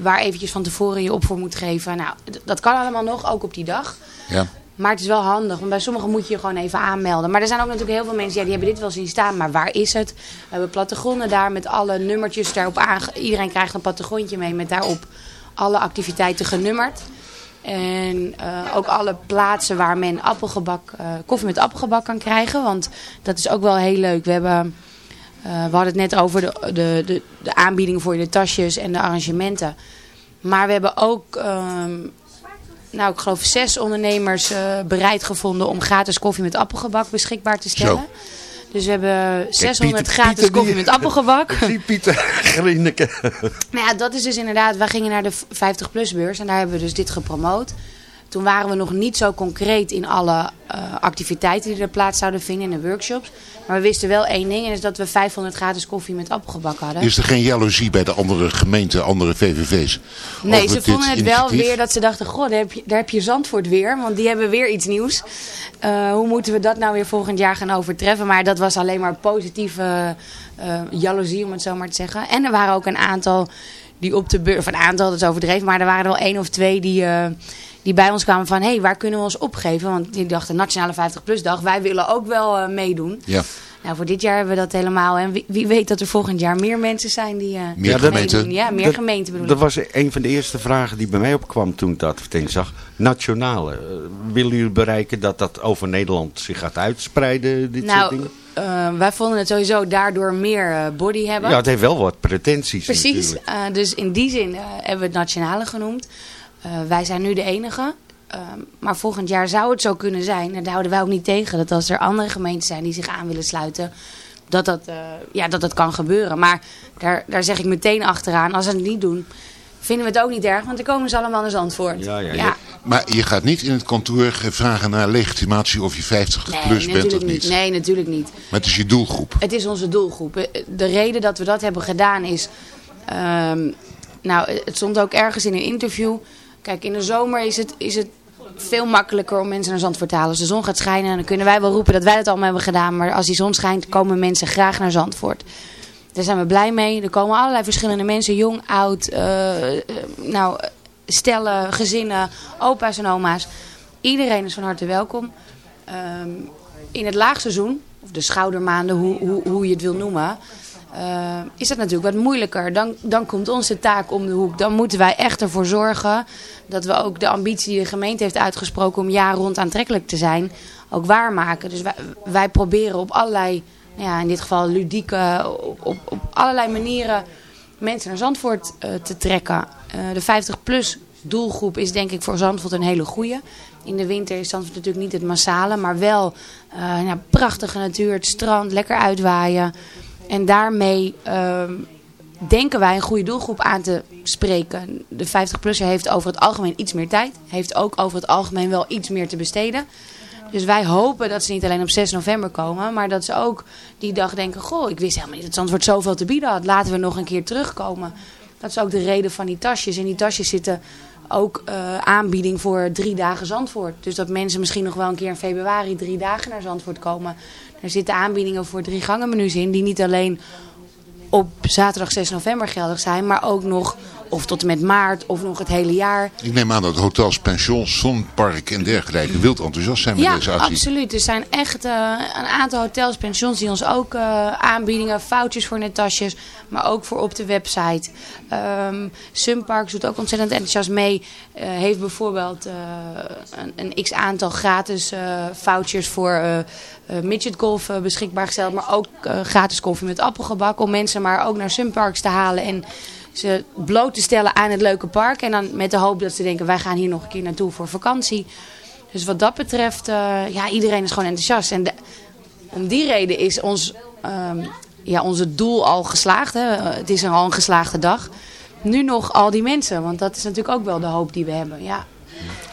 waar eventjes van tevoren je op voor moet geven. Nou, dat kan allemaal nog, ook op die dag. Ja. Maar het is wel handig, want bij sommigen moet je je gewoon even aanmelden. Maar er zijn ook natuurlijk heel veel mensen ja, die hebben dit wel zien staan, maar waar is het? We hebben plattegronden daar met alle nummertjes daarop. Iedereen krijgt een plattegrondje mee met daarop alle activiteiten genummerd. En uh, ook alle plaatsen waar men appelgebak, uh, koffie met appelgebak kan krijgen. Want dat is ook wel heel leuk. We, hebben, uh, we hadden het net over de, de, de, aanbiedingen voor de tasjes en de arrangementen. Maar we hebben ook, ehm, nou ik geloof zes ondernemers eh, bereid gevonden om gratis koffie met appelgebak beschikbaar te stellen. Zo. Dus we hebben 600 Pieter- gratis Pieter die- koffie met appelgebak. Zie Pieter Grinniken. Nou ja, dat is dus inderdaad, wij gingen naar de 50-plus beurs en daar hebben we dus dit gepromoot. Toen waren we nog niet zo concreet in alle eh, activiteiten die er plaats zouden vinden in de workshops. Maar we wisten wel één ding en dat is dat we 500 gratis koffie met appelgebak hadden. Is er geen jaloezie bij de andere gemeenten, andere VVV's? Nee, ze vonden het wel weer dat ze dachten, goh, daar heb, je, daar heb je Zandvoort weer. Want die hebben weer iets nieuws. Eh, hoe moeten we dat nou weer volgend jaar gaan overtreffen? Maar dat was alleen maar positieve eh, jaloezie, om het zo maar te zeggen. En er waren ook een aantal die op de beurs, of een aantal, dat is overdreven. Maar er waren er wel één of twee die, die bij ons kwamen van, hé, hey, waar kunnen we ons opgeven? Want die dachten, Nationale 50PLUS dag, wij willen ook wel eh, meedoen. Ja. Nou, voor dit jaar hebben we dat helemaal. En wie, wie weet dat er volgend jaar meer mensen zijn die eh Meer meedoen. gemeenten. Ja, meer Dat- gemeenten bedoel Dat was een van de eerste vragen die bij mij opkwam toen ik de advertentie zag. Nationale. Eh, willen jullie bereiken dat dat over Nederland zich gaat uitspreiden? Dit soort Nou, dingen? eh, wij vonden het sowieso daardoor meer body hebben. Ja, het heeft wel wat pretenties Precies, eh, dus in die zin eh, hebben we het nationale genoemd. Eh, wij zijn nu de enige. Eh, maar volgend jaar zou het zo kunnen zijn, en daar houden wij ook niet tegen, dat als er andere gemeenten zijn die zich aan willen sluiten, dat dat, eh, ja, dat, dat kan gebeuren. Maar daar, daar zeg ik meteen achteraan, als ze het niet doen, vinden we het ook niet erg, want dan komen ze allemaal naar Zandvoort. Ja, ja, ja. Maar je gaat niet in het kantoor vragen naar legitimatie of je 50 Nee, plus bent of niet. Nee, natuurlijk niet. Maar het is je doelgroep. Het is onze doelgroep. Eh, De reden dat we dat hebben gedaan is... ehm, nou, het stond ook ergens in een interview. Kijk, in de zomer is het, is het veel makkelijker om mensen naar Zandvoort te halen. Als de zon gaat schijnen, dan kunnen wij wel roepen dat wij het allemaal hebben gedaan. Maar als die zon schijnt, komen mensen graag naar Zandvoort. Daar zijn we blij mee. Er komen allerlei verschillende mensen, jong, oud, eh, eh, nou, stellen, gezinnen, opa's en oma's. Iedereen is van harte welkom. Ehm, in het laagseizoen, of de schoudermaanden, hoe, hoe, hoe je het wil noemen, eh, is dat natuurlijk wat moeilijker. Dan, dan komt onze taak om de hoek. Dan moeten wij echt ervoor zorgen dat we ook de ambitie die de gemeente heeft uitgesproken om jaar rond aantrekkelijk te zijn, ook waarmaken. Dus wij, wij proberen op allerlei, nou ja, in dit geval ludieke, op, op, allerlei manieren mensen naar Zandvoort eh, te trekken. Eh, de 50-plus doelgroep is denk ik voor Zandvoort een hele goede. In de winter is Zandvoort natuurlijk niet het massale, maar wel ja, prachtige natuur, het strand, lekker uitwaaien. En daarmee ehm, denken wij een goede doelgroep aan te spreken. De 50-plusser heeft over het algemeen iets meer tijd. Heeft ook over het algemeen wel iets meer te besteden. Dus wij hopen dat ze niet alleen op 6 november komen, maar dat ze ook die dag denken, goh, ik wist helemaal niet dat Zandvoort zoveel te bieden had. Laten we nog een keer terugkomen. Dat is ook de reden van die tasjes. In die tasjes zitten ook eh, aanbieding voor drie dagen Zandvoort. Dus dat mensen misschien nog wel een keer in februari drie dagen naar Zandvoort komen. Er zitten aanbiedingen voor drie gangenmenu's in die niet alleen op zaterdag 6 november geldig zijn, maar ook nog of tot en met maart of nog het hele jaar. Ik neem aan dat hotels, pensions, zonpark en dergelijke wild enthousiast zijn met Ja, deze actie. absoluut. Er zijn echt eh, een aantal hotels, pensions die ons ook eh, aanbiedingen, foutjes voor nettasjes, maar ook voor op de website. Ehm Sunparks doet ook ontzettend enthousiast mee. Eh, heeft bijvoorbeeld een, een x aantal gratis vouchers voor midgetgolf beschikbaar gesteld, maar ook gratis koffie met appelgebak om mensen maar ook naar Sunparks te halen en ze bloot te stellen aan het leuke park. En dan met de hoop dat ze denken, wij gaan hier nog een keer naartoe voor vakantie. Dus wat dat betreft, eh, ja, iedereen is gewoon enthousiast. En de- om die reden is ons, ehm, ja, onze doel al geslaagd. Hè. Eh, Het is al een geslaagde dag. Nu nog al die mensen, want dat is natuurlijk ook wel de hoop die we hebben. Ja.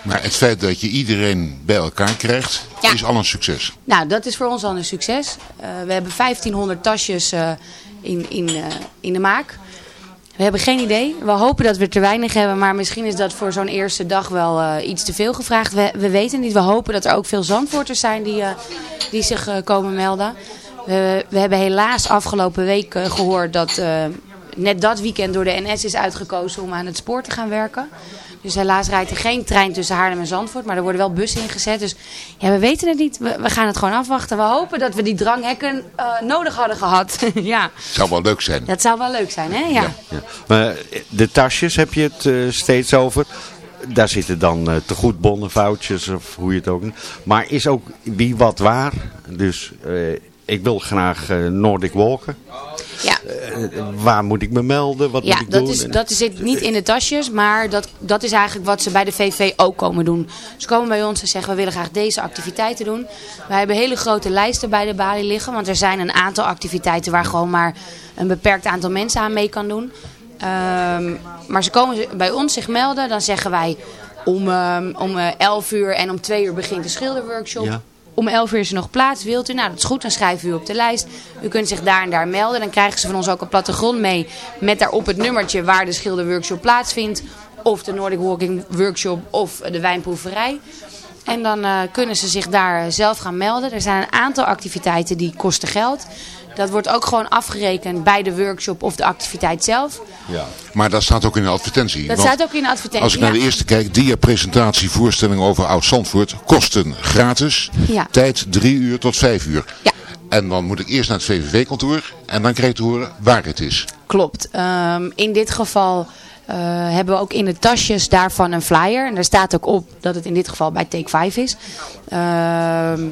Maar het feit dat je iedereen bij elkaar krijgt, Ja. is al een succes. Nou, dat is voor ons al een succes. Eh, we hebben 1500 tasjes in, in, in de maak. We hebben geen idee. We hopen dat we te weinig hebben, maar misschien is dat voor zo'n eerste dag wel eh, iets te veel gevraagd. We, we weten niet. We hopen dat er ook veel Zandvoorters zijn die, eh, die zich eh, komen melden. We, we hebben helaas afgelopen week eh, gehoord dat net dat weekend door de NS is uitgekozen om aan het spoor te gaan werken. Dus helaas rijdt er geen trein tussen Haarlem en Zandvoort, maar er worden wel bussen ingezet. Dus ja, we weten het niet. We, we gaan het gewoon afwachten. We hopen dat we die dranghekken eh, nodig hadden gehad. ja, Zou wel leuk zijn. dat zou wel leuk zijn, hè? Ja. Ja. Maar de tasjes heb je het eh, steeds over. Daar zitten dan eh tegoedbonnen, foutjes of hoe je het ook noemt. Maar is ook wie wat waar. Dus eh, ik wil graag eh, Nordic walken. Ja. Eh, waar moet ik me melden? Wat ja, moet ik dat, doen? is, dat zit niet in de tasjes, maar dat, dat is eigenlijk wat ze bij de VV ook komen doen. Ze komen bij ons en zeggen we willen graag deze activiteiten doen. Wij hebben hele grote lijsten bij de balie liggen, want er zijn een aantal activiteiten waar gewoon maar een beperkt aantal mensen aan mee kan doen. Ehm, maar ze komen bij ons zich melden, dan zeggen wij om, ehm, om eh, 11 uur en om 2 uur begint de schilderworkshop. Ja. Om 11 uur er nog plaats. Wilt u? Nou, dat is goed. Dan schrijven u op de lijst. U kunt zich daar en daar melden. Dan krijgen ze van ons ook een plattegrond mee. Met daarop het nummertje waar de schilderworkshop plaatsvindt. Of de Nordic Walking Workshop of de wijnproeverij. En dan eh, kunnen ze zich daar eh, zelf gaan melden. Er zijn een aantal activiteiten die kosten geld. Dat wordt ook gewoon afgerekend bij de workshop of de activiteit zelf. Ja. Maar dat staat ook in de advertentie. Dat staat ook in de advertentie. Als ik naar de ja. eerste kijk, dia-presentatie, voorstelling over Oud-Zandvoort, kosten gratis. Ja. Tijd 3 uur tot 5 uur. Ja. En dan moet ik eerst naar het VVV-kantoor en dan krijg ik te horen waar het is. Klopt. Ehm, in dit geval eh, hebben we ook in de tasjes daarvan een flyer. En daar staat ook op dat het in dit geval bij Take 5 is. Ehm,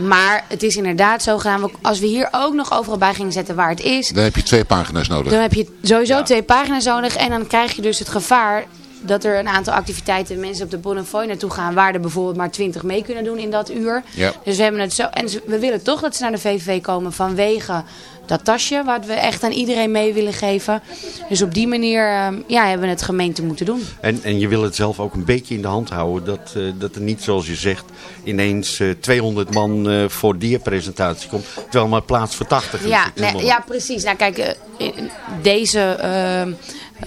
maar het is inderdaad zo gedaan. we- Als we hier ook nog overal bij gingen zetten waar het is. Dan heb je twee pagina's nodig. Dan heb je sowieso twee pagina's nodig. En dan krijg je dus het gevaar dat er een aantal activiteiten mensen op de Bonnefoy naartoe gaan. Waar er bijvoorbeeld maar 20 mee kunnen doen in dat uur. Ja. Dus we hebben het zo. En we willen toch dat ze naar de VVV komen vanwege dat tasje. Wat we echt aan iedereen mee willen geven. Dus op die manier ehm, ja, hebben we het gemeente moeten doen. En, en je wil het zelf ook een beetje in de hand houden. Dat, eh, dat er niet, zoals je zegt, ineens eh, 200 man eh, voor die presentatie komt. Terwijl maar plaats voor 80 is. Ja, nee, ja, precies. Nou kijk, eh, in- deze eh,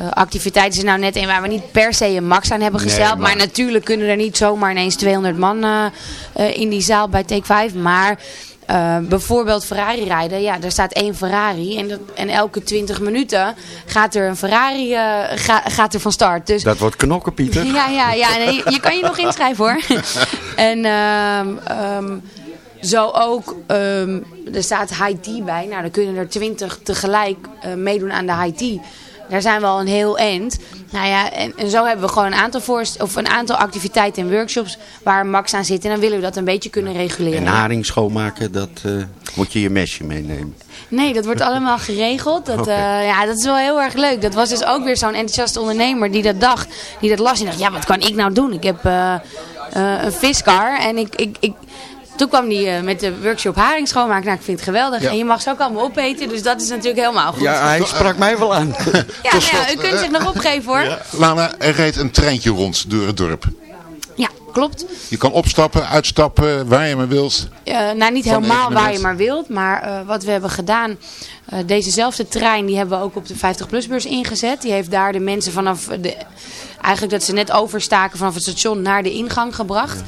activiteit is nou net een waar we niet per se een max aan hebben Nee, gesteld. maar... maar- natuurlijk kunnen er niet zomaar ineens 200 man eh, eh, in die zaal bij Take 5. Maar eh, bijvoorbeeld Ferrari rijden. Ja, er staat één Ferrari. En, dat, en elke 20 minuten gaat er een Ferrari eh, ga- gaat er van start. Dus Dat wordt knokken, Pieter. ja, ja, ja. Nee, je kan je nog inschrijven hoor. en ehm, ehm, zo ook, ehm, er staat high tea bij. Nou, dan kunnen er twintig tegelijk eh, meedoen aan de high tea. Daar zijn we al een heel eind. Nou ja, en, en zo hebben we gewoon een aantal, voorst of een aantal activiteiten en workshops waar Max aan zit. En dan willen we dat een beetje kunnen reguleren. En haring schoonmaken, dat eh, moet je je mesje meenemen. Nee, dat wordt allemaal geregeld. Dat, eh, ja, dat is wel heel erg leuk. Dat was dus ook weer zo'n enthousiaste ondernemer die dat dacht. Die dat las en dacht, ja, wat kan ik nou doen? Ik heb eh, een viskar en ik... ik, ik toen kwam hij met de workshop haring schoonmaken. Nou, ik vind het geweldig. Ja. En je mag ze ook allemaal opeten. Dus dat is natuurlijk helemaal goed. Ja, hij sprak mij wel aan. Ja, nou ja, u kunt zich nog opgeven hoor. Lana, er rijdt een treintje rond door het dorp. Ja, klopt. Je kan opstappen, uitstappen, waar je maar wilt. Eh, nou, niet helemaal waar je maar wilt. Maar eh, wat we hebben gedaan, eh, dezezelfde trein, die hebben we ook op de 50PLUS-beurs ingezet. Die heeft daar de mensen vanaf, de, eigenlijk dat ze net overstaken vanaf het station naar de ingang gebracht.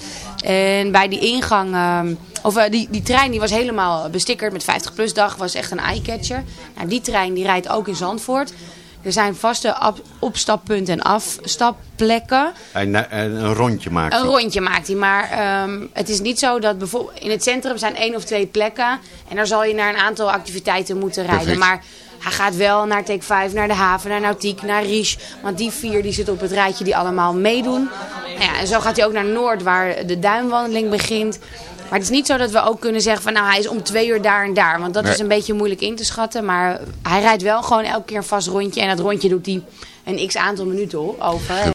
En bij die ingang, ehm, of eh, die, die trein die was helemaal bestickerd met 50PLUS dag, was echt een eyecatcher. Nou, die trein die rijdt ook in Zandvoort. Er zijn vaste op- opstappunten en afstapplekken. En, eh, en een rondje maken. Een rondje maakt hij, maar ehm, het is niet zo dat bijvoorbeeld in het centrum zijn één of twee plekken en daar zal je naar een aantal activiteiten moeten rijden. Perfect. Maar hij gaat wel naar Take 5, naar de haven, naar Nautiek, naar Ries, want die vier die zitten op het rijtje die allemaal meedoen. Nou ja, en zo gaat hij ook naar Noord, waar de duinwandeling begint. Maar het is niet zo dat we ook kunnen zeggen van nou hij is om twee uur daar en daar. Want dat Nee. is een beetje moeilijk in te schatten. Maar hij rijdt wel gewoon elke keer een vast rondje. En dat rondje doet hij een x aantal minuten over.